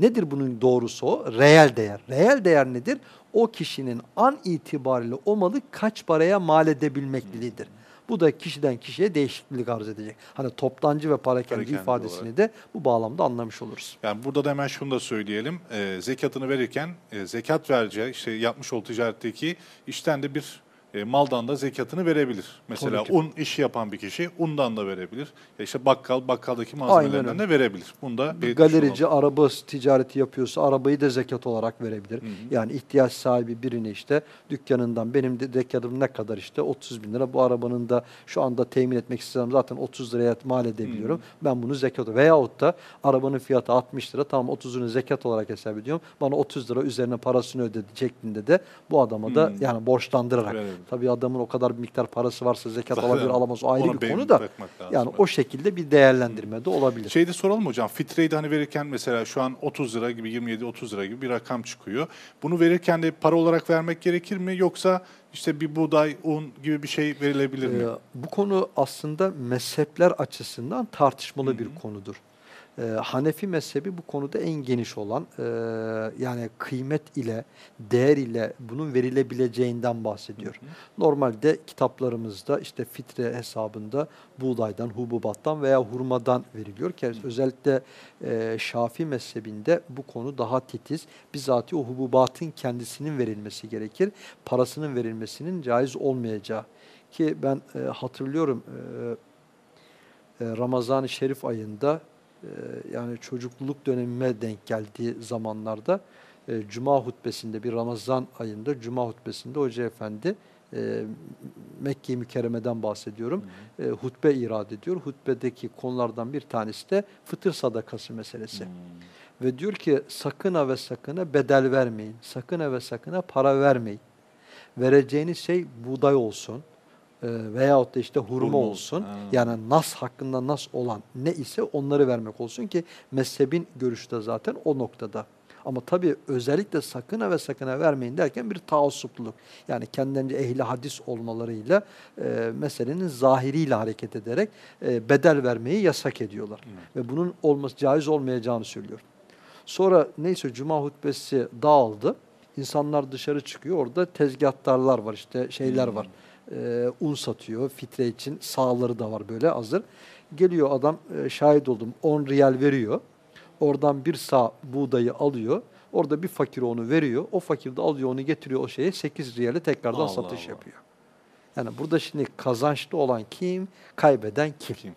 Nedir bunun doğrusu o? Reel değer. Reel değer nedir? O kişinin an itibariyle o malı kaç paraya mal edebilmekliliğidir. Bu da kişiden kişiye değişiklik arz edecek. Hani toptancı ve parakende Parakende ifadesini olarak. de bu bağlamda anlamış oluruz. Yani burada da hemen şunu da söyleyelim. E, zekatını verirken e, zekat vereceği işte yapmış olduğu ticaretteki işten de bir e, maldan da zekatını verebilir. Mesela un işi yapan bir kişi undan da verebilir. Ya işte bakkal bakkaldaki malzemelerinden de verebilir. Bunda Bir galerici araba ticareti yapıyorsa arabayı da zekat olarak verebilir. Hı hı. Yani ihtiyaç sahibi birini işte dükkanından benim de zekatım ne kadar işte 30 bin lira bu arabanın da şu anda temin etmek istesem zaten 30 liraya mal edebiliyorum. Ben bunu zekat veyahut da arabanın fiyatı 60 lira tamam 30'unu zekat olarak hesap ediyorum. Bana 30 lira üzerine parasını ödedi şeklinde de bu adama da Hı. yani borçlandırarak. Evet. Tabii adamın o kadar bir miktar parası varsa zekat Zaten alabilir alamaz o ayrı bir konu da. Yani o şekilde bir değerlendirme de olabilir. Şeyde soralım hocam. Fitreyi de hani verirken mesela şu an 30 lira gibi 27-30 lira gibi bir rakam çıkıyor. Bunu verirken de para olarak vermek gerekir mi yoksa işte bir buğday, un gibi bir şey verilebilir mi? Ee, bu konu aslında mezhepler açısından tartışmalı bir konudur. Ee, Hanefi mezhebi bu konuda en geniş olan e, yani kıymet ile değer ile bunun verilebileceğinden bahsediyor. Normalde kitaplarımızda işte fitre hesabında buğdaydan, hububattan veya hurmadan veriliyor ki özellikle e, Şafi mezhebinde bu konu daha titiz. Bizatihi o hububatın kendisinin verilmesi gerekir. Parasının verilmesinin caiz olmayacağı ki ben e, hatırlıyorum e, e, Ramazan-ı Şerif ayında e, yani çocukluk dönemime denk geldiği zamanlarda e, Cuma hutbesinde bir Ramazan ayında Cuma hutbesinde Hoca Efendi e, Mekke-i Mükerreme'den bahsediyorum. E, hutbe irad ediyor. Hutbedeki konulardan bir tanesi de fıtır sadakası meselesi. Ve diyor ki sakın ha ve sakın ha bedel vermeyin. Sakın ha ve sakın ha para vermeyin. Vereceğiniz şey buğday olsun veyahut da işte hurma, olsun. Ha. Yani nas hakkında nas olan ne ise onları vermek olsun ki mezhebin görüşü de zaten o noktada. Ama tabii özellikle sakın ha ve sakın ha vermeyin derken bir taassupluluk. Yani kendilerince ehli hadis olmalarıyla e, meselenin zahiriyle hareket ederek e, bedel vermeyi yasak ediyorlar. Ve bunun olması caiz olmayacağını söylüyor. Sonra neyse cuma hutbesi dağıldı. İnsanlar dışarı çıkıyor. Orada tezgahtarlar var işte şeyler var. Ee, un satıyor fitre için. Sağları da var böyle hazır. Geliyor adam e, şahit oldum 10 riyal veriyor. Oradan bir sağ buğdayı alıyor. Orada bir fakir onu veriyor. O fakir de alıyor onu getiriyor o şeye 8 riyale tekrardan Allah satış Allah. yapıyor. Yani burada şimdi kazançlı olan kim, kaybeden kim? Kim?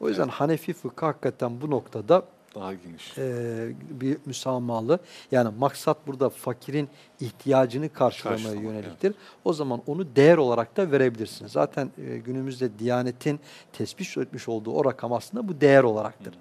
O yüzden Hanefi fıkhı hakikaten bu noktada Daha geniş. e, bir müsamahalı. Yani maksat burada fakirin ihtiyacını karşılamaya Karşılamak, yöneliktir. O zaman onu değer olarak da verebilirsiniz. Zaten e, günümüzde Diyanet'in tespit etmiş olduğu o rakam aslında bu değer olaraktır.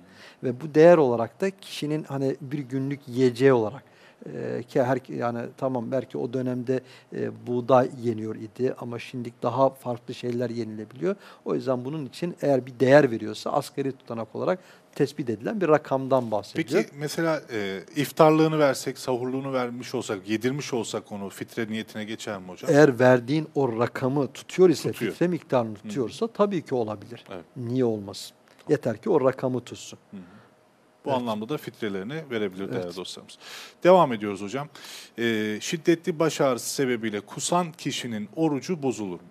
Ve bu değer olarak da kişinin hani bir günlük yiyeceği olarak E, ki her yani tamam belki o dönemde e, buğday yeniyor idi ama şimdi daha farklı şeyler yenilebiliyor. O yüzden bunun için eğer bir değer veriyorsa asgari tutanak olarak tespit edilen bir rakamdan bahsediyor. Peki mesela e, iftarlığını versek, sahurluğunu vermiş olsak, yedirmiş olsak onu fitre niyetine geçer mi hocam? Eğer verdiğin o rakamı tutuyor ise, Tutuyor. fitre miktarını tutuyorsa tabii ki olabilir. Evet. Niye olmasın? Yeter ki o rakamı tutsun. Bu Evet. anlamda da fitrelerini verebilir değerli Evet. dostlarımız. Devam ediyoruz hocam. E, şiddetli baş ağrısı sebebiyle kusan kişinin orucu bozulur mu?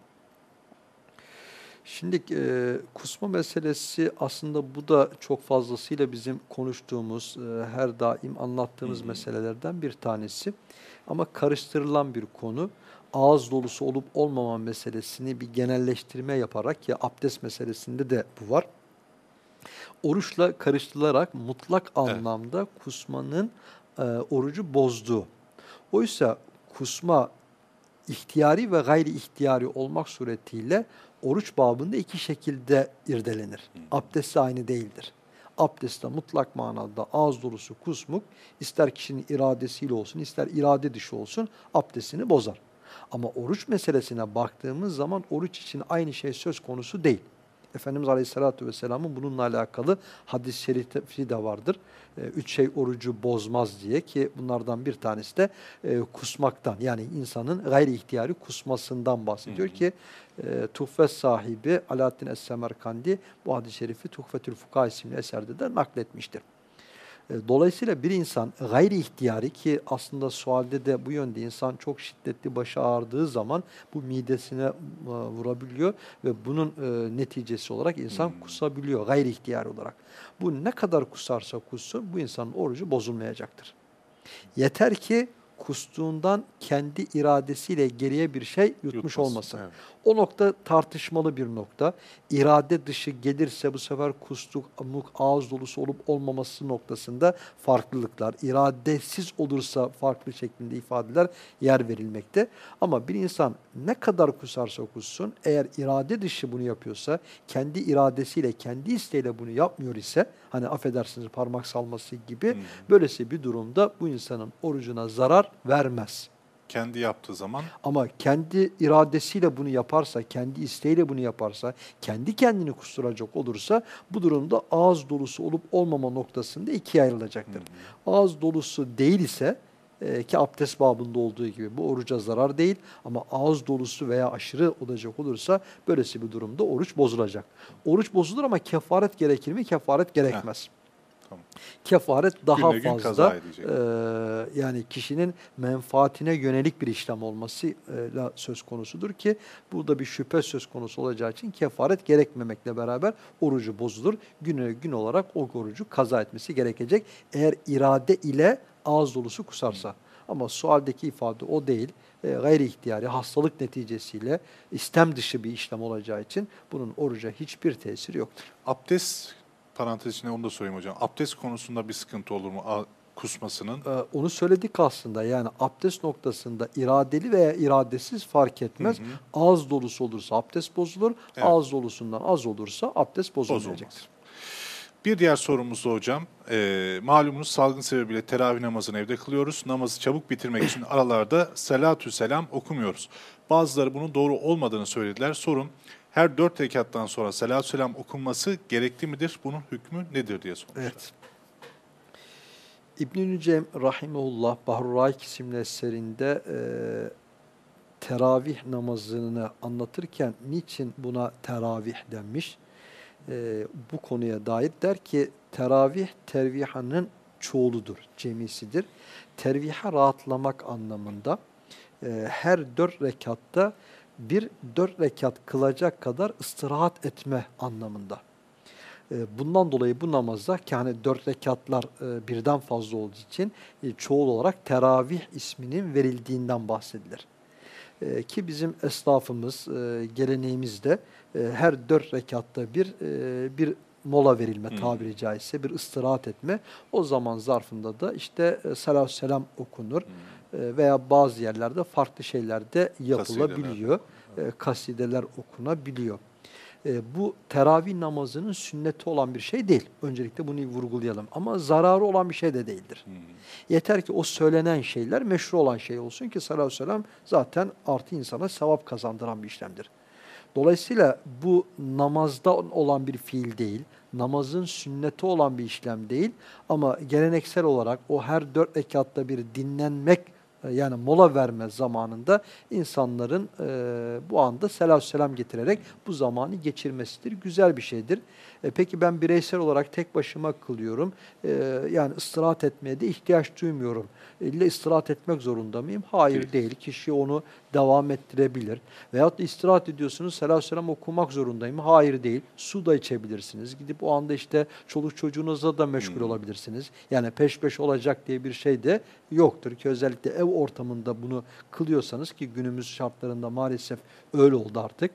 Şimdi e, kusma meselesi aslında bu da çok fazlasıyla bizim konuştuğumuz, e, her daim anlattığımız Hı hı. meselelerden bir tanesi. Ama karıştırılan bir konu. Ağız dolusu olup olmama meselesini bir genelleştirme yaparak ya abdest meselesinde de bu var. Oruçla karıştırılarak mutlak anlamda kusmanın e, orucu bozduğu. Oysa kusma ihtiyari ve gayri ihtiyari olmak suretiyle oruç babında iki şekilde irdelenir. Abdest aynı değildir. Abdestte mutlak manada ağız dolusu kusmuk ister kişinin iradesiyle olsun ister irade dışı olsun abdestini bozar. Ama oruç meselesine baktığımız zaman oruç için aynı şey söz konusu değil. Efendimiz Aleyhisselatü Vesselam'ın bununla alakalı hadis-i şerifi de vardır. E, üç şey orucu bozmaz diye ki bunlardan bir tanesi de e, kusmaktan yani insanın gayri ihtiyari kusmasından bahsediyor Hı hı. ki e, Tuhfe sahibi Alaaddin Es-Semerkandi bu hadis-i şerifi Tuhfetül Fuka isimli eserde de nakletmiştir. E, Dolayısıyla bir insan gayri ihtiyari ki aslında sualde de bu yönde insan çok şiddetli başı ağrıdığı zaman bu midesine e, vurabiliyor ve bunun e, neticesi olarak insan Hmm. kusabiliyor gayri ihtiyari olarak. Bu ne kadar kusarsa kussun bu insanın orucu bozulmayacaktır. Yeter ki kustuğundan kendi iradesiyle geriye bir şey yutmuş Yutmasın, olmasın. evet. O nokta tartışmalı bir nokta. İrade dışı gelirse bu sefer kustuk, amuk, ağız dolusu olup olmaması noktasında farklılıklar. İradesiz olursa farklı şeklinde ifadeler yer verilmekte. Ama bir insan ne kadar kusarsa kussun, eğer irade dışı bunu yapıyorsa, kendi iradesiyle, kendi isteğiyle bunu yapmıyor ise, hani affedersiniz parmak salması gibi, Hı. böylesi bir durumda bu insanın orucuna zarar vermez. Kendi yaptığı zaman Ama kendi iradesiyle bunu yaparsa, kendi isteğiyle bunu yaparsa, kendi kendini kusturacak olursa bu durumda ağız dolusu olup olmama noktasında ikiye ayrılacaktır. Ağız dolusu değil ise e, ki abdest babında olduğu gibi bu oruca zarar değil ama ağız dolusu veya aşırı olacak olursa böylesi bir durumda oruç bozulacak. Oruç bozulur ama kefaret gerekir mi? Kefaret gerekmez. Tamam. Kefaret daha gün fazla e, yani kişinin menfaatine yönelik bir işlem olmasıyla söz konusudur ki burada bir şüphe söz konusu olacağı için kefaret gerekmemekle beraber orucu bozulur. Güne gün olarak o orucu kaza etmesi gerekecek eğer irade ile ağız dolusu kusarsa. Ama sualdeki ifade o değil. E, gayri ihtiyari hastalık neticesiyle istem dışı bir işlem olacağı için bunun oruca hiçbir tesiri yoktur. abdest parantez içinde onu da sorayım hocam. Abdest konusunda bir sıkıntı olur mu a- kusmasının? Ee, onu söyledik aslında. Yani abdest noktasında iradeli veya iradesiz fark etmez. Hı hı. Ağız dolusu olursa abdest bozulur. Evet. Ağız dolusundan az olursa abdest bozulmayacaktır. Bir diğer sorumuz da hocam. E, malumunuz salgın sebebiyle teravih namazını evde kılıyoruz. Namazı çabuk bitirmek için aralarda salatü selam okumuyoruz. Bazıları bunun doğru olmadığını söylediler. Sorun her dört rekattan sonra salatü selam okunması gerekli midir? Bunun hükmü nedir diye sormuşlar. Evet. İbn-i Cem Rahimullah Bahrul Raik isimli eserinde e, teravih namazını anlatırken niçin buna teravih denmiş? E, bu konuya dair der ki teravih tervihanın çoğuludur, cemisidir. Terviha rahatlamak anlamında e, her dört rekatta bir dört rekat kılacak kadar istirahat etme anlamında. E, Bundan dolayı bu namazda ki hani dört rekatlar e, birden fazla olduğu için e, çoğul olarak teravih isminin verildiğinden bahsedilir. Ki bizim esnafımız, geleneğimizde her dört rekatta bir bir mola verilme Hmm. tabiri caizse bir istirahat etme. O zaman zarfında da işte salatü selam okunur Hmm. E, veya bazı yerlerde farklı şeyler de yapılabiliyor. E, Kasideler okunabiliyor. e, bu teravih namazının sünneti olan bir şey değil. Öncelikle bunu vurgulayalım. Ama zararı olan bir şey de değildir. Hmm. Yeter ki o söylenen şeyler meşru olan şey olsun ki sallallahu aleyhi ve sellem zaten artı insana sevap kazandıran bir işlemdir. Dolayısıyla bu namazda olan bir fiil değil, namazın sünneti olan bir işlem değil ama geleneksel olarak o her dört rekatta bir dinlenmek yani mola verme zamanında insanların e, bu anda selam selam getirerek bu zamanı geçirmesidir. Güzel bir şeydir. E, peki ben bireysel olarak tek başıma kılıyorum. E, yani istirahat etmeye de ihtiyaç duymuyorum. İlle istirahat etmek zorunda mıyım? Hayır Değil. değil. Kişi onu devam ettirebilir. Veyahut da istirahat ediyorsunuz. Selam selam okumak zorundayım. Hayır değil. Su da içebilirsiniz. Gidip o anda işte çoluk çocuğunuzla da meşgul Hmm. olabilirsiniz. Yani peş peş olacak diye bir şey de yoktur ki özellikle ev ortamında bunu kılıyorsanız ki günümüz şartlarında maalesef öyle oldu artık.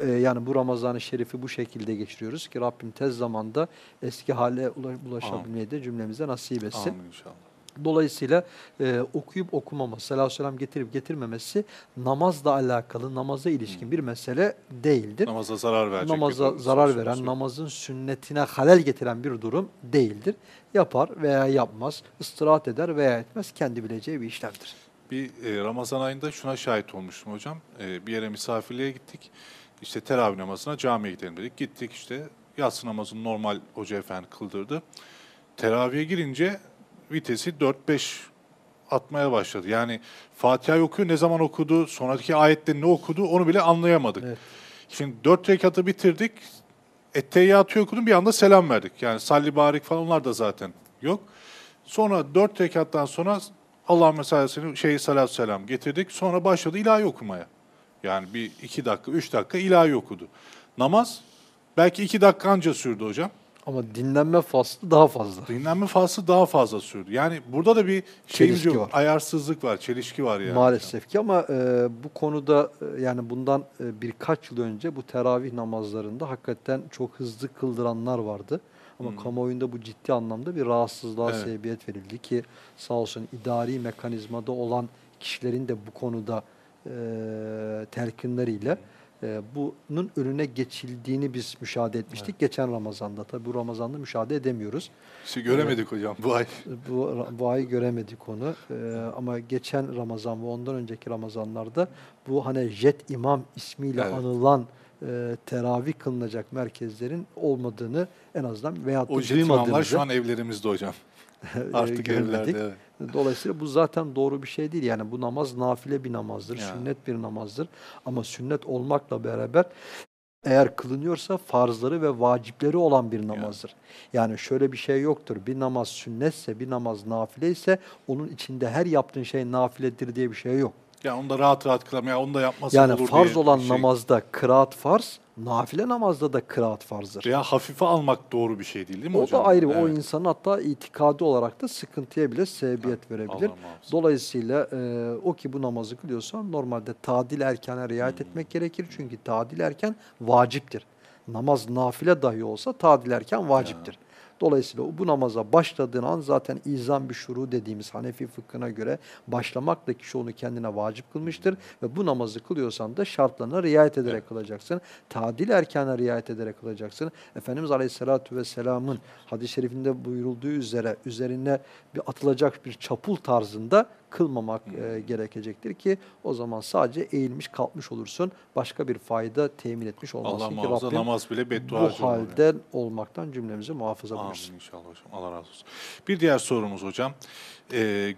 Ee, yani bu Ramazan-ı Şerif'i bu şekilde geçiriyoruz ki Rabbim tez zamanda eski hale ula- ulaşabilmeyi de cümlemize nasip etsin. Amin inşallah. Dolayısıyla e, okuyup okumaması, selam selam getirip getirmemesi namazla alakalı, namaza ilişkin bir mesele değildir. Namaza zarar verecek. Namaza zarar veren, namazın sünnetine halel getiren bir durum değildir. Yapar veya yapmaz, istirahat eder veya etmez, kendi bileceği bir işlemdir. Bir e, Ramazan ayında şuna şahit olmuştum hocam. E, bir yere misafirliğe gittik. İşte teravih namazına camiye gidelim dedik. Gittik işte yatsı namazını normal hoca efendi kıldırdı. Teravihe girince vitesi 4-5 atmaya başladı. Yani Fatiha'yı okuyor ne zaman okudu, sonraki ayette ne okudu onu bile anlayamadık. Evet. Şimdi dört rekatı bitirdik. Etteyyatı okudum bir anda selam verdik. Yani salli barik falan onlar da zaten yok. Sonra dört rekattan sonra Allah meselesini şey salatü selam getirdik. Sonra başladı ilahi okumaya. Yani bir iki dakika, üç dakika ilahi okudu. Namaz belki iki dakika anca sürdü hocam. Ama dinlenme faslı daha fazla. Dinlenme faslı daha fazla sürdü. Yani burada da bir şeyimiz Çelişki yok. var. Ayarsızlık var, çelişki var yani. Maalesef ki ama e, bu konuda e, yani bundan e, birkaç yıl önce bu teravih namazlarında hakikaten çok hızlı kıldıranlar vardı. Ama Hmm. kamuoyunda bu ciddi anlamda bir rahatsızlığa Evet. sebebiyet verildi ki sağ olsun idari mekanizmada olan kişilerin de bu konuda e, telkinleriyle e, bunun önüne geçildiğini biz müşahede etmiştik. Geçen Ramazan'da tabi bu Ramazan'da müşahede edemiyoruz. İşte göremedik hocam bu ay. Bu, bu ay göremedik onu Ee, ama geçen Ramazan ve ondan önceki Ramazanlarda bu hani Jet İmam ismiyle Evet. anılan e, teravih kılınacak merkezlerin olmadığını en azından veya O jet imamlar şu an evlerimizde hocam. Artık evlerde. Evet. Dolayısıyla bu zaten doğru bir şey değil. Yani bu namaz nafile bir namazdır, Ya. sünnet bir namazdır. Ama sünnet olmakla beraber eğer kılınıyorsa farzları ve vacipleri olan bir namazdır. Yani şöyle bir şey yoktur. Bir namaz sünnetse, bir namaz nafile ise onun içinde her yaptığın şey nafiledir diye bir şey yok. Ya onu da rahat rahat kılamaya, onu da yapmasa Yani olur farz diye olan şey. namazda kıraat farz, nafile namazda da kıraat farzdır. Veya hafife almak doğru bir şey değil değil mi O hocam? da ayrı. O Evet. insanın hatta itikadi olarak da sıkıntıya bile sebebiyet verebilir. Allah muhafaza. Dolayısıyla e, o ki bu namazı kılıyorsa normalde tadil erkene riayet Hmm. etmek gerekir. Çünkü tadil erken vaciptir. Namaz nafile dahi olsa tadil erken vaciptir. Dolayısıyla bu namaza başladığın an zaten izan bir şuru dediğimiz Hanefi fıkhına göre başlamakla kişi onu kendine vacip kılmıştır. Ve bu namazı kılıyorsan da şartlarına riayet ederek kılacaksın. Tadil erkene riayet ederek kılacaksın. Efendimiz Aleyhisselatü Vesselam'ın hadis-i şerifinde buyurulduğu üzere üzerine bir atılacak bir çapul tarzında kılmamak e, gerekecektir ki o zaman sadece eğilmiş kalkmış olursun. Başka bir fayda temin etmiş olmazsın Allah ki muhafaza Rabbim namaz bile bu bedduacı olur yani. halden olmaktan cümlemizi muhafaza buyursun. Amin inşallah hocam. Allah razı olsun. Bir diğer sorumuz hocam. Ee,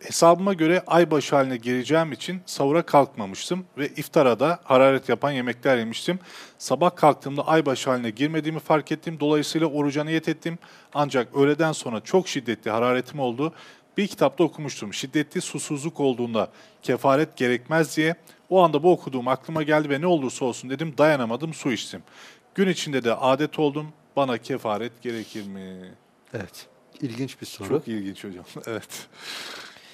hesabıma göre aybaşı haline gireceğim için sahura kalkmamıştım ve iftara da hararet yapan yemekler yemiştim. Sabah kalktığımda aybaşı haline girmediğimi fark ettim. Dolayısıyla oruca niyet ettim. Ancak öğleden sonra çok şiddetli hararetim oldu. Bir kitapta okumuştum. Şiddetli susuzluk olduğunda kefaret gerekmez diye. O anda bu okuduğum aklıma geldi ve ne olursa olsun dedim dayanamadım su içtim. Gün içinde de adet oldum. Bana kefaret gerekir mi? Evet. İlginç bir soru. Çok ilginç hocam. Evet.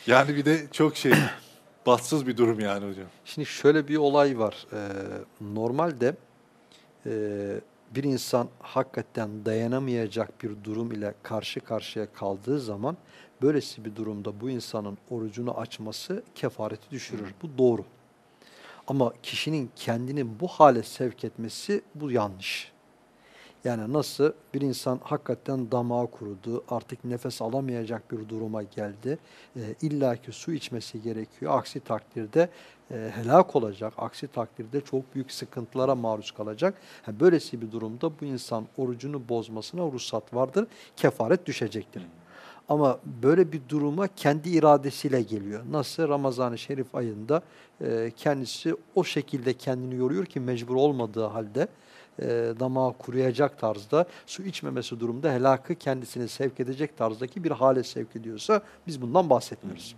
Yani bir de çok şey bahtsız bir durum yani hocam. Şimdi şöyle bir olay var. Ee, normalde e, bir insan hakikaten dayanamayacak bir durum ile karşı karşıya kaldığı zaman böylesi bir durumda bu insanın orucunu açması kefareti düşürür. Bu doğru. Ama kişinin kendini bu hale sevk etmesi bu yanlış. Yani nasıl bir insan hakikaten damağı kurudu, artık nefes alamayacak bir duruma geldi. E, İlla ki su içmesi gerekiyor. Aksi takdirde e, helak olacak. Aksi takdirde çok büyük sıkıntılara maruz kalacak. Ha, böylesi bir durumda bu insan orucunu bozmasına ruhsat vardır. Kefaret düşecektir. Ama böyle bir duruma kendi iradesiyle geliyor. Nasıl Ramazan-ı Şerif ayında e, kendisi o şekilde kendini yoruyor ki mecbur olmadığı halde e, damağı kuruyacak tarzda su içmemesi durumda helakı kendisine sevk edecek tarzdaki bir hale sevk ediyorsa biz bundan bahsetmiyoruz.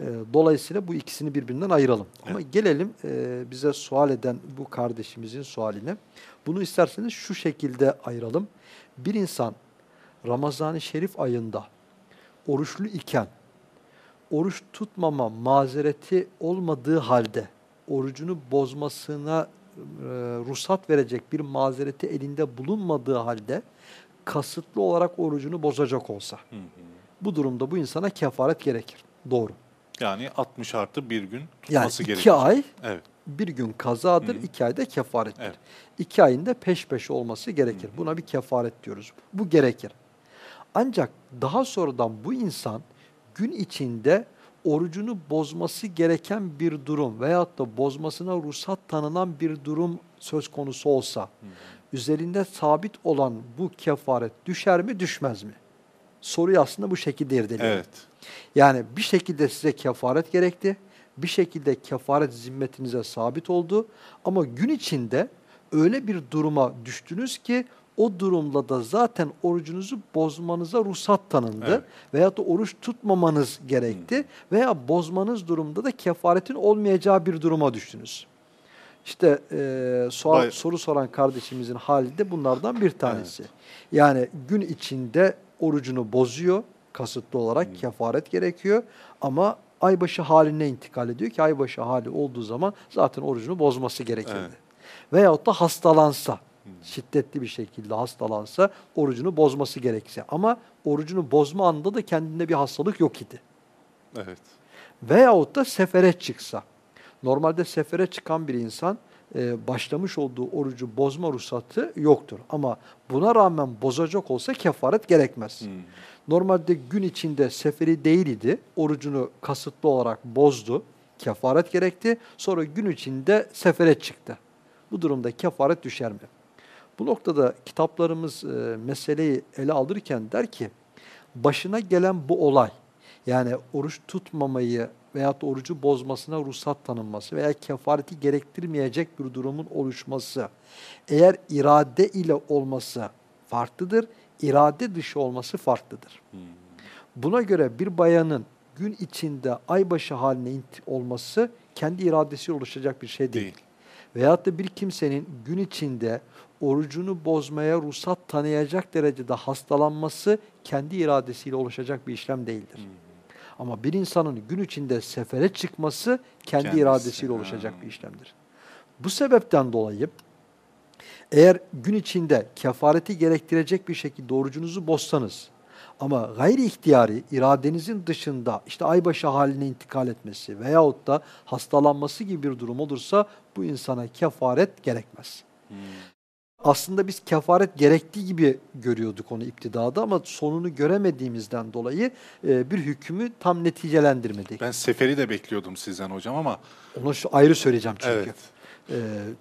E, dolayısıyla bu ikisini birbirinden ayıralım. Ama gelelim e, bize sual eden bu kardeşimizin sualine. Bunu isterseniz şu şekilde ayıralım. Bir insan Ramazan-ı Şerif ayında oruçlu iken oruç tutmama mazereti olmadığı halde orucunu bozmasına e, ruhsat verecek bir mazereti elinde bulunmadığı halde kasıtlı olarak orucunu bozacak olsa Hı hı. bu durumda bu insana kefaret gerekir. Doğru. Yani 60 artı bir gün Yani tutması iki gerekiyor. ay Evet. bir gün kazadır, Hı hı. iki ayda kefarettir. Evet. İki ayın da peş peşe olması gerekir. Buna bir kefaret diyoruz. Bu gerekir. Ancak daha sonradan bu insan gün içinde orucunu bozması gereken bir durum veyahut da bozmasına ruhsat tanınan bir durum söz konusu olsa, üzerinde sabit olan bu kefaret düşer mi düşmez mi? Soruyu aslında bu şekilde irdeleyelim. Evet. Yani bir şekilde size kefaret gerekti. Bir şekilde kefaret zimmetinize sabit oldu. Ama gün içinde öyle bir duruma düştünüz ki o durumda da zaten orucunuzu bozmanıza ruhsat tanındı. Evet. Veyahut da oruç tutmamanız gerekti. Veya bozmanız durumda da kefaretin olmayacağı bir duruma düştünüz. İşte e, Bay- soru soran kardeşimizin hali de bunlardan bir tanesi. Yani gün içinde orucunu bozuyor kasıtlı olarak kefaret gerekiyor ama aybaşı haline intikal ediyor ki aybaşı hali olduğu zaman zaten orucunu bozması gerekirdi. Evet. Veyahut da hastalansa, şiddetli bir şekilde hastalansa orucunu bozması gerekse ama orucunu bozma anında da kendinde bir hastalık yok idi. Evet. Veyahut da sefere çıksa. Normalde sefere çıkan bir insan e, başlamış olduğu orucu bozma ruhsatı yoktur. Ama buna rağmen bozacak olsa kefaret gerekmez. Hmm. Normalde gün içinde seferi değil idi. Orucunu kasıtlı olarak bozdu. Kefaret gerekti. Sonra gün içinde sefere çıktı. Bu durumda kefaret düşer mi? Bu noktada kitaplarımız e, meseleyi ele alırken der ki başına gelen bu olay yani oruç tutmamayı veyahut orucu bozmasına ruhsat tanınması veya kefareti gerektirmeyecek bir durumun oluşması eğer irade ile olması farklıdır, irade dışı olması farklıdır. Hmm. Buna göre bir bayanın gün içinde aybaşı haline olması kendi iradesiyle oluşacak bir şey değil. Değil. Veyahut da bir kimsenin gün içinde orucunu bozmaya ruhsat tanıyacak derecede hastalanması kendi iradesiyle oluşacak bir işlem değildir. Hmm. Ama bir insanın gün içinde sefere çıkması kendi Kendisi, iradesiyle ha. oluşacak bir işlemdir. Bu sebepten dolayı eğer gün içinde kefareti gerektirecek bir şekilde orucunuzu bozsanız ama gayri ihtiyari iradenizin dışında işte aybaşı haline intikal etmesi veyahut da hastalanması gibi bir durum olursa bu insana kefaret gerekmez. Hmm. Aslında biz kefaret gerektiği gibi görüyorduk onu iptidada ama sonunu göremediğimizden dolayı e, bir hükmü tam neticelendirmedik. Ben seferi de bekliyordum sizden hocam ama Onu şu ayrı söyleyeceğim çünkü. evet. Ee,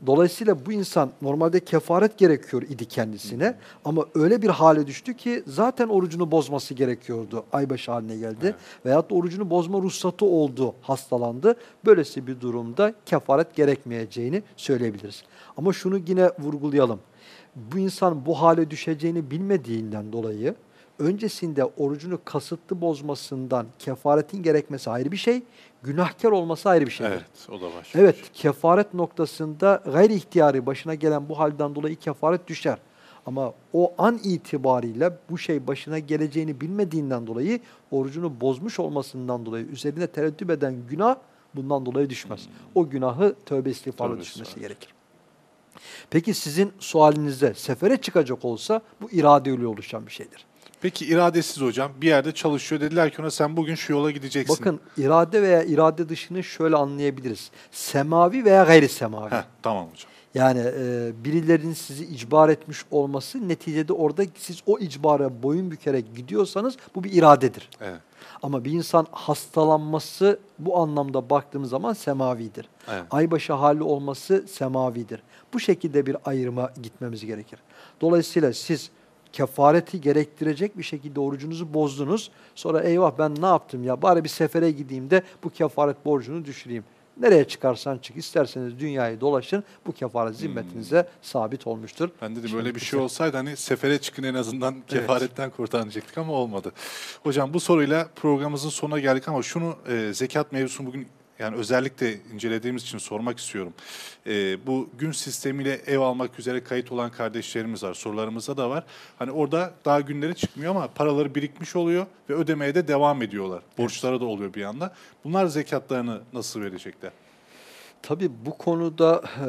dolayısıyla bu insan normalde kefaret gerekiyor idi kendisine ama öyle bir hale düştü ki zaten orucunu bozması gerekiyordu. Aybaşı haline geldi. Evet. Veyahut da orucunu bozma ruhsatı oldu, hastalandı. Böylesi bir durumda kefaret gerekmeyeceğini söyleyebiliriz. Ama şunu yine vurgulayalım. Bu insan bu hale düşeceğini bilmediğinden dolayı öncesinde orucunu kasıtlı bozmasından kefaretin gerekmesi ayrı bir şey, günahkar olması ayrı bir şeydir. Evet, o da başka. Evet, şey. kefaret noktasında gayri ihtiyari başına gelen bu halden dolayı kefaret düşer. Ama o an itibariyle bu şey başına geleceğini bilmediğinden dolayı orucunu bozmuş olmasından dolayı üzerine tereddüt eden günah bundan dolayı düşmez. O günahı tövbe istiğfarla düşmesi istiğfarla. gerekir. Peki sizin sualinizde sefere çıkacak olsa bu iradeyle oluşan bir şeydir. Peki iradesiz hocam bir yerde çalışıyor. Dediler ki ona sen bugün şu yola gideceksin. Bakın irade veya irade dışını şöyle anlayabiliriz. Semavi veya gayri semavi. Heh, tamam hocam. Yani e, birilerinin sizi icbar etmiş olması neticede orada siz o icbara boyun bükerek gidiyorsanız bu bir iradedir. Evet. Ama bir insan hastalanması bu anlamda baktığımız zaman semavidir. Evet. Aybaşı hali olması semavidir. Bu şekilde bir ayrıma gitmemiz gerekir. Dolayısıyla siz kefareti gerektirecek bir şekilde orucunuzu bozdunuz. Sonra eyvah ben ne yaptım ya bari bir sefere gideyim de bu kefaret borcunu düşüreyim. Nereye çıkarsan çık isterseniz dünyayı dolaşın bu kefaret zimmetinize sabit olmuştur. Ben dedim Şimdi böyle bir şey olsaydı hani sefere çıkın en azından kefaretten kurtaracaktık ama olmadı. Hocam bu soruyla programımızın sonuna geldik ama şunu e, zekat mevzusunu bugün yani özellikle incelediğimiz için sormak istiyorum. E, bu gün sistemiyle ev almak üzere kayıt olan kardeşlerimiz var. Sorularımızda da var. Hani orada daha günleri çıkmıyor ama paraları birikmiş oluyor ve ödemeye de devam ediyorlar. Borçları da oluyor bir yanda. Bunlar zekatlarını nasıl verecekler? Tabii bu konuda e,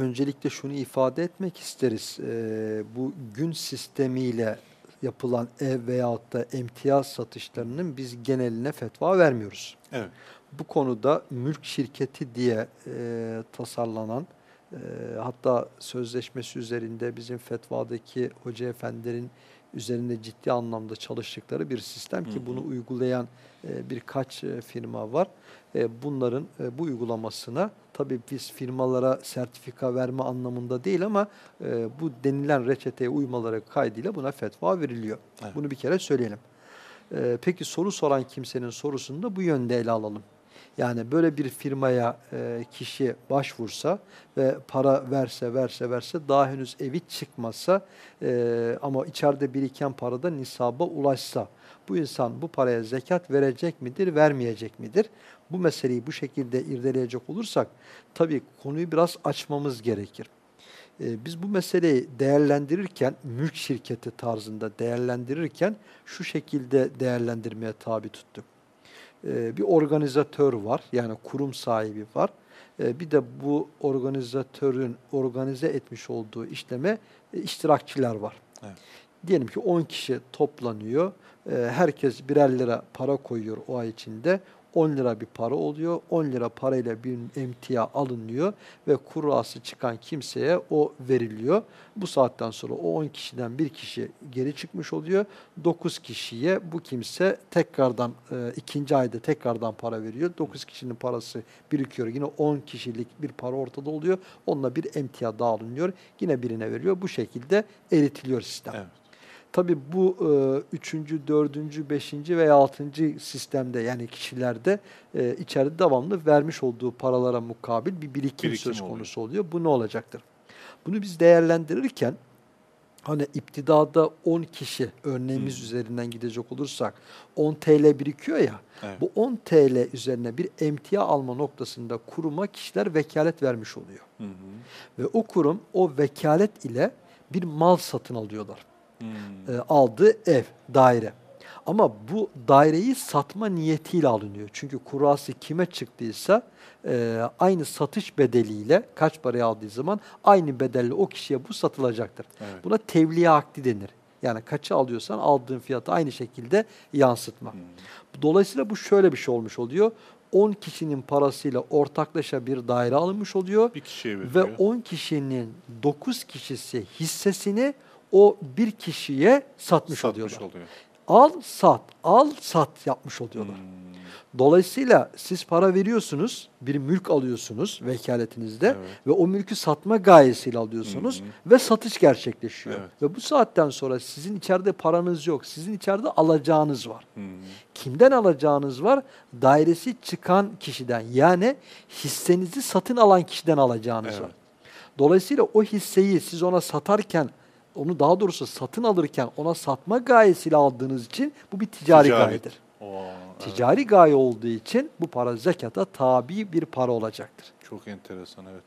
öncelikle şunu ifade etmek isteriz. E, bu gün sistemiyle yapılan ev veyahut da emtiyaz satışlarının biz geneline fetva vermiyoruz. Evet. Bu konuda mülk şirketi diye e, tasarlanan e, hatta sözleşmesi üzerinde bizim fetvadaki hoca efendilerin üzerinde ciddi anlamda çalıştıkları bir sistem ki Hı hı. bunu uygulayan e, birkaç e, firma var. E, bunların e, bu uygulamasına tabii biz firmalara sertifika verme anlamında değil ama e, bu denilen reçeteye uymaları kaydıyla buna fetva veriliyor. Evet. Bunu bir kere söyleyelim. E, peki soru soran kimsenin sorusunu da bu yönde ele alalım. Yani böyle bir firmaya e, kişi başvursa ve para verse verse verse daha henüz evi çıkmazsa e, ama içeride biriken parada nisaba ulaşsa bu insan bu paraya zekat verecek midir, vermeyecek midir? Bu meseleyi bu şekilde irdeleyecek olursak tabii konuyu biraz açmamız gerekir. E, biz bu meseleyi değerlendirirken, mülk şirketi tarzında değerlendirirken şu şekilde değerlendirmeye tabi tuttuk. E, bir organizatör var, yani kurum sahibi var. E, bir de bu organizatörün organize etmiş olduğu işleme e, iştirakçiler var. Evet. Diyelim ki 10 kişi toplanıyor, e, herkes birer lira para koyuyor o ay içinde. 10 lira bir para oluyor. 10 lira parayla bir emtia alınıyor ve kurası çıkan kimseye o veriliyor. Bu saatten sonra o 10 kişiden bir kişi geri çıkmış oluyor. 9 kişiye bu kimse tekrardan e, ikinci ayda tekrardan para veriyor. 9 kişinin parası birikiyor. Yine 10 kişilik bir para ortada oluyor. Onunla bir emtia daha alınıyor. Yine birine veriliyor. Bu şekilde eritiliyor sistem. Evet. Tabii bu e, üçüncü, dördüncü, beşinci veya altıncı sistemde yani kişilerde e, içeride devamlı vermiş olduğu paralara mukabil bir birikim, Birikim söz oluyor. konusu oluyor. Bu ne olacaktır? Bunu biz değerlendirirken hani iptidada 10 kişi örneğimiz Hmm. üzerinden gidecek olursak 10 TL birikiyor ya Evet. bu 10 TL üzerine bir emtia alma noktasında kuruma kişiler vekalet vermiş oluyor. Hı hı. Ve o kurum o vekalet ile bir mal satın alıyorlar Hmm. e, aldığı ev, daire. Ama bu daireyi satma niyetiyle alınıyor. Çünkü kurası kime çıktıysa e, aynı satış bedeliyle kaç paraya aldığı zaman aynı bedelle o kişiye bu satılacaktır. Evet. Buna tevliye akdi denir. Yani kaçı alıyorsan aldığın fiyatı aynı şekilde yansıtma. Hmm. Dolayısıyla bu şöyle bir şey olmuş oluyor. 10 kişinin parasıyla ortaklaşa bir daire alınmış oluyor. Bir kişiye Ve veriliyor. 10 kişinin 9 kişisi hissesini o bir kişiye satmış, Satmış oluyorlar. oluyor. Al sat, al sat yapmış oluyorlar. Hmm. Dolayısıyla siz para veriyorsunuz, bir mülk alıyorsunuz vekaletinizde Evet. ve o mülkü satma gayesiyle alıyorsunuz ve satış gerçekleşiyor. Evet. Ve bu saatten sonra sizin içeride paranız yok, sizin içeride alacağınız var. Hmm. Kimden alacağınız var? Dairesi çıkan kişiden yani hissenizi satın alan kişiden alacağınız Evet. var. Dolayısıyla o hisseyi siz ona satarken, onu daha doğrusu satın alırken ona satma gayesiyle aldığınız için bu bir ticari Ticaret. gayedir. Oo, evet. Ticari gaye olduğu için bu para zekata tabi bir para olacaktır. Çok enteresan evet.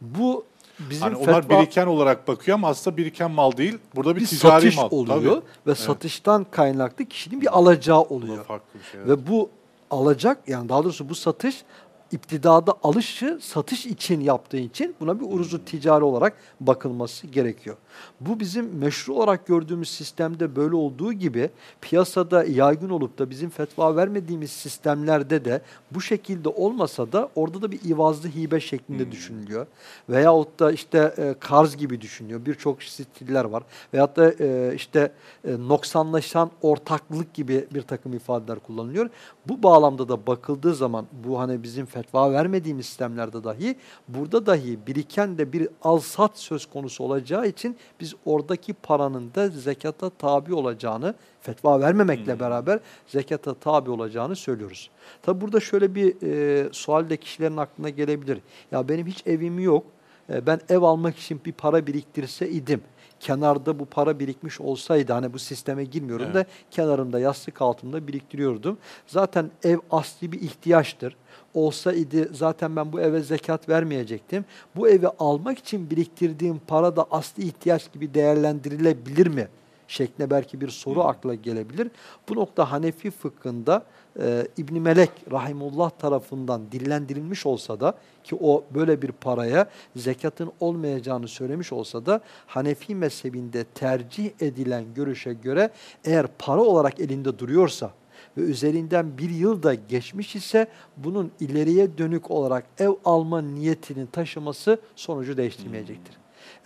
Bu bizim Hani onlar fetva biriken olarak bakıyor ama aslında biriken mal değil. Burada bir, bir ticari satış mal. oluyor Tabii. ve satıştan kaynaklı kişinin bir alacağı oluyor. şey. evet. Ve bu alacak yani daha doğrusu bu satış iptidada alışı satış için yaptığı için buna bir uruzu ticari olarak bakılması gerekiyor. Bu bizim meşru olarak gördüğümüz sistemde böyle olduğu gibi piyasada yaygın olup da bizim fetva vermediğimiz sistemlerde de bu şekilde olmasa da orada da bir ivazlı hibe şeklinde Hmm. düşünülüyor. Veyahut da işte e, karz gibi düşünüyor. Birçok stiller var. Veyahut da e, işte e, noksanlaşan ortaklık gibi bir takım ifadeler kullanılıyor. Bu bağlamda da bakıldığı zaman bu hani bizim fetva vermediğimiz sistemlerde dahi burada dahi biriken de bir al-sat söz konusu olacağı için biz oradaki paranın da zekata tabi olacağını fetva vermemekle Hmm. beraber zekata tabi olacağını söylüyoruz. Tabi burada şöyle bir e, sual de kişilerin aklına gelebilir. Ya benim hiç evim yok. E, ben ev almak için bir para biriktirse idim. Kenarda bu para birikmiş olsaydı hani bu sisteme girmiyorum Evet. da kenarımda yastık altında biriktiriyordum. Zaten ev asli bir ihtiyaçtır. Olsa idi zaten ben bu eve zekat vermeyecektim. Bu evi almak için biriktirdiğim para da asli ihtiyaç gibi değerlendirilebilir mi? şeklinde belki bir soru Hı. akla gelebilir. Bu nokta Hanefi fıkhında e, İbn Melek rahimullah tarafından dillendirilmiş olsa da ki o böyle bir paraya zekatın olmayacağını söylemiş olsa da Hanefi mezhebinde tercih edilen görüşe göre eğer para olarak elinde duruyorsa ve üzerinden bir yıl da geçmiş ise bunun ileriye dönük olarak ev alma niyetinin taşıması sonucu değiştirmeyecektir.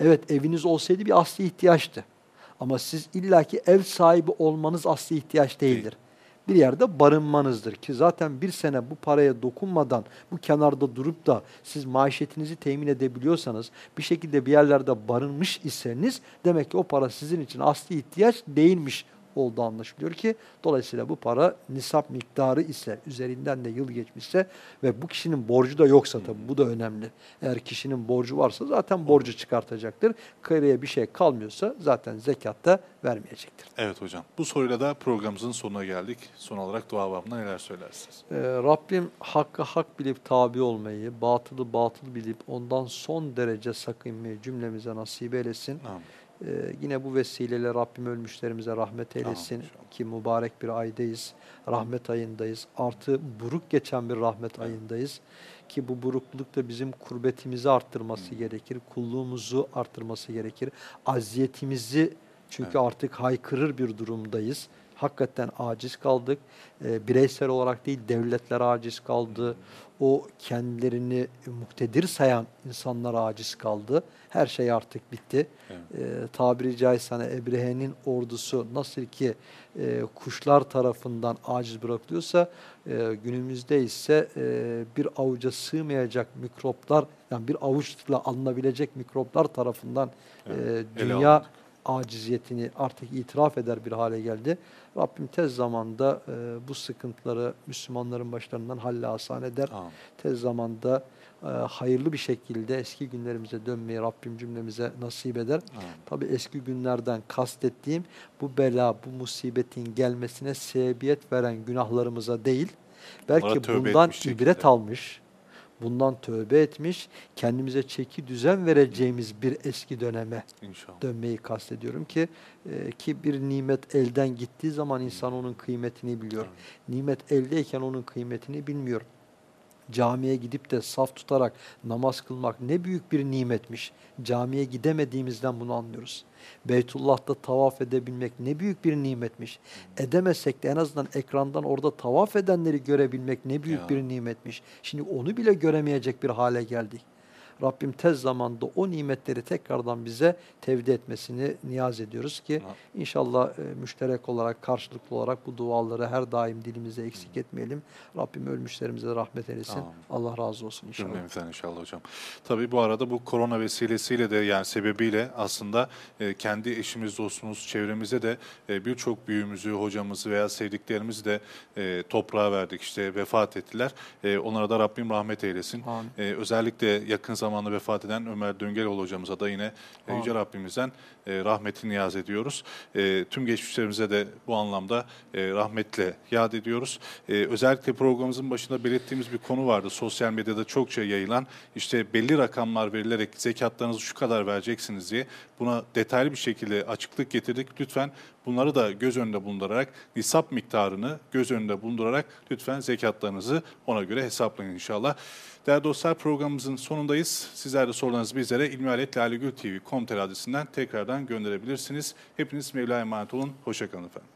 Evet eviniz olsaydı bir asli ihtiyaçtı. Ama siz illaki ev sahibi olmanız asli ihtiyaç değildir. Bir yerde barınmanızdır ki zaten bir sene bu paraya dokunmadan bu kenarda durup da siz maişetinizi temin edebiliyorsanız bir şekilde bir yerlerde barınmış iseniz demek ki o para sizin için asli ihtiyaç değilmiş olduğu anlaşılıyor ki dolayısıyla bu para nisap miktarı ise üzerinden de yıl geçmişse ve bu kişinin borcu da yoksa tabii bu da önemli. Eğer kişinin borcu varsa zaten borcu çıkartacaktır. Geriye bir şey kalmıyorsa zaten zekatta vermeyecektir. Evet hocam. Bu soruyla da programımızın sonuna geldik. Son olarak dua babında neler söylersiniz? Ee, Rabbim hakkı hak bilip tabi olmayı, batılı batıl bilip ondan son derece sakınmayı cümlemize nasip eylesin. Amin. Ee, yine bu vesileyle Rabbim ölmüşlerimize rahmet eylesin inşallah. ki mübarek bir aydayız, rahmet ayındayız. Artı buruk geçen bir rahmet ayındayız ki bu burukluk da bizim kurbetimizi arttırması gerekir, kulluğumuzu arttırması gerekir, aziyetimizi çünkü Evet. artık haykırır bir durumdayız. Hakikaten aciz kaldık. Ee, bireysel olarak değil devletler aciz kaldı. O kendilerini muktedir sayan insanlar aciz kaldı. Her şey artık bitti. Evet. Ee, tabiri caizse hani Ebrehe'nin ordusu nasıl ki e, kuşlar tarafından aciz bırakılıyorsa e, günümüzde ise e, bir avuca sığmayacak mikroplar yani bir avuçla alınabilecek mikroplar tarafından Evet, e, dünya. Aciziyetini artık itiraf eder bir hale geldi. Rabbim tez zamanda e, bu sıkıntıları Müslümanların başlarından halle asan eder. Amin. Tez zamanda e, hayırlı bir şekilde eski günlerimize dönmeyi Rabbim cümlemize nasip eder. Amin. Tabi eski günlerden kastettiğim bu bela, bu musibetin gelmesine sebebiyet veren günahlarımıza değil, belki bundan ibret şekilde. almış, bundan tövbe etmiş, kendimize çeki düzen vereceğimiz bir eski döneme İnşallah. dönmeyi kastediyorum ki e, ki bir nimet elden gittiği zaman insan onun kıymetini biliyor. Nimet eldeyken onun kıymetini bilmiyor. Camiye gidip de saf tutarak namaz kılmak ne büyük bir nimetmiş. Camiye gidemediğimizden bunu anlıyoruz. Beytullah'ta tavaf edebilmek ne büyük bir nimetmiş. Edemezsek de en azından ekrandan orada tavaf edenleri görebilmek ne büyük Ya. bir nimetmiş. Şimdi onu bile göremeyecek bir hale geldik. Rabbim tez zamanda o nimetleri tekrardan bize tevdi etmesini niyaz ediyoruz ki Ha. inşallah e, müşterek olarak, karşılıklı olarak bu duaları her daim dilimize eksik etmeyelim. Rabbim ölmüşlerimize rahmet eylesin. Amin. Allah razı olsun inşallah. Cümlemizden inşallah hocam. Tabii bu arada bu korona vesilesiyle de yani sebebiyle aslında e, kendi eşimiz, dostumuz, çevremize de e, birçok büyüğümüzü, hocamızı veya sevdiklerimizi de e, toprağa verdik. İşte vefat ettiler. E, onlara da Rabbim rahmet eylesin. Amin. E, özellikle yakın zamanda vefat eden Ömer Döngeloğlu hocamıza da yine e, Yüce Rabbimizden e, rahmetini niyaz ediyoruz. E, tüm geçmişlerimize de bu anlamda e, rahmetle yad ediyoruz. E, özellikle programımızın başında belirttiğimiz bir konu vardı. Sosyal medyada çokça yayılan işte belli rakamlar verilerek zekatlarınızı şu kadar vereceksiniz diye buna detaylı bir şekilde açıklık getirdik. Lütfen Bunları da göz önünde bulundurarak, nisap miktarını göz önünde bulundurarak lütfen zekatlarınızı ona göre hesaplayın inşallah. Değerli dostlar programımızın sonundayız. Sizler de sorularınızı bizlere ilmihaletlalegültv.com.tr adresinden tekrardan gönderebilirsiniz. Hepiniz Mevla'ya emanet olun. Hoşçakalın efendim.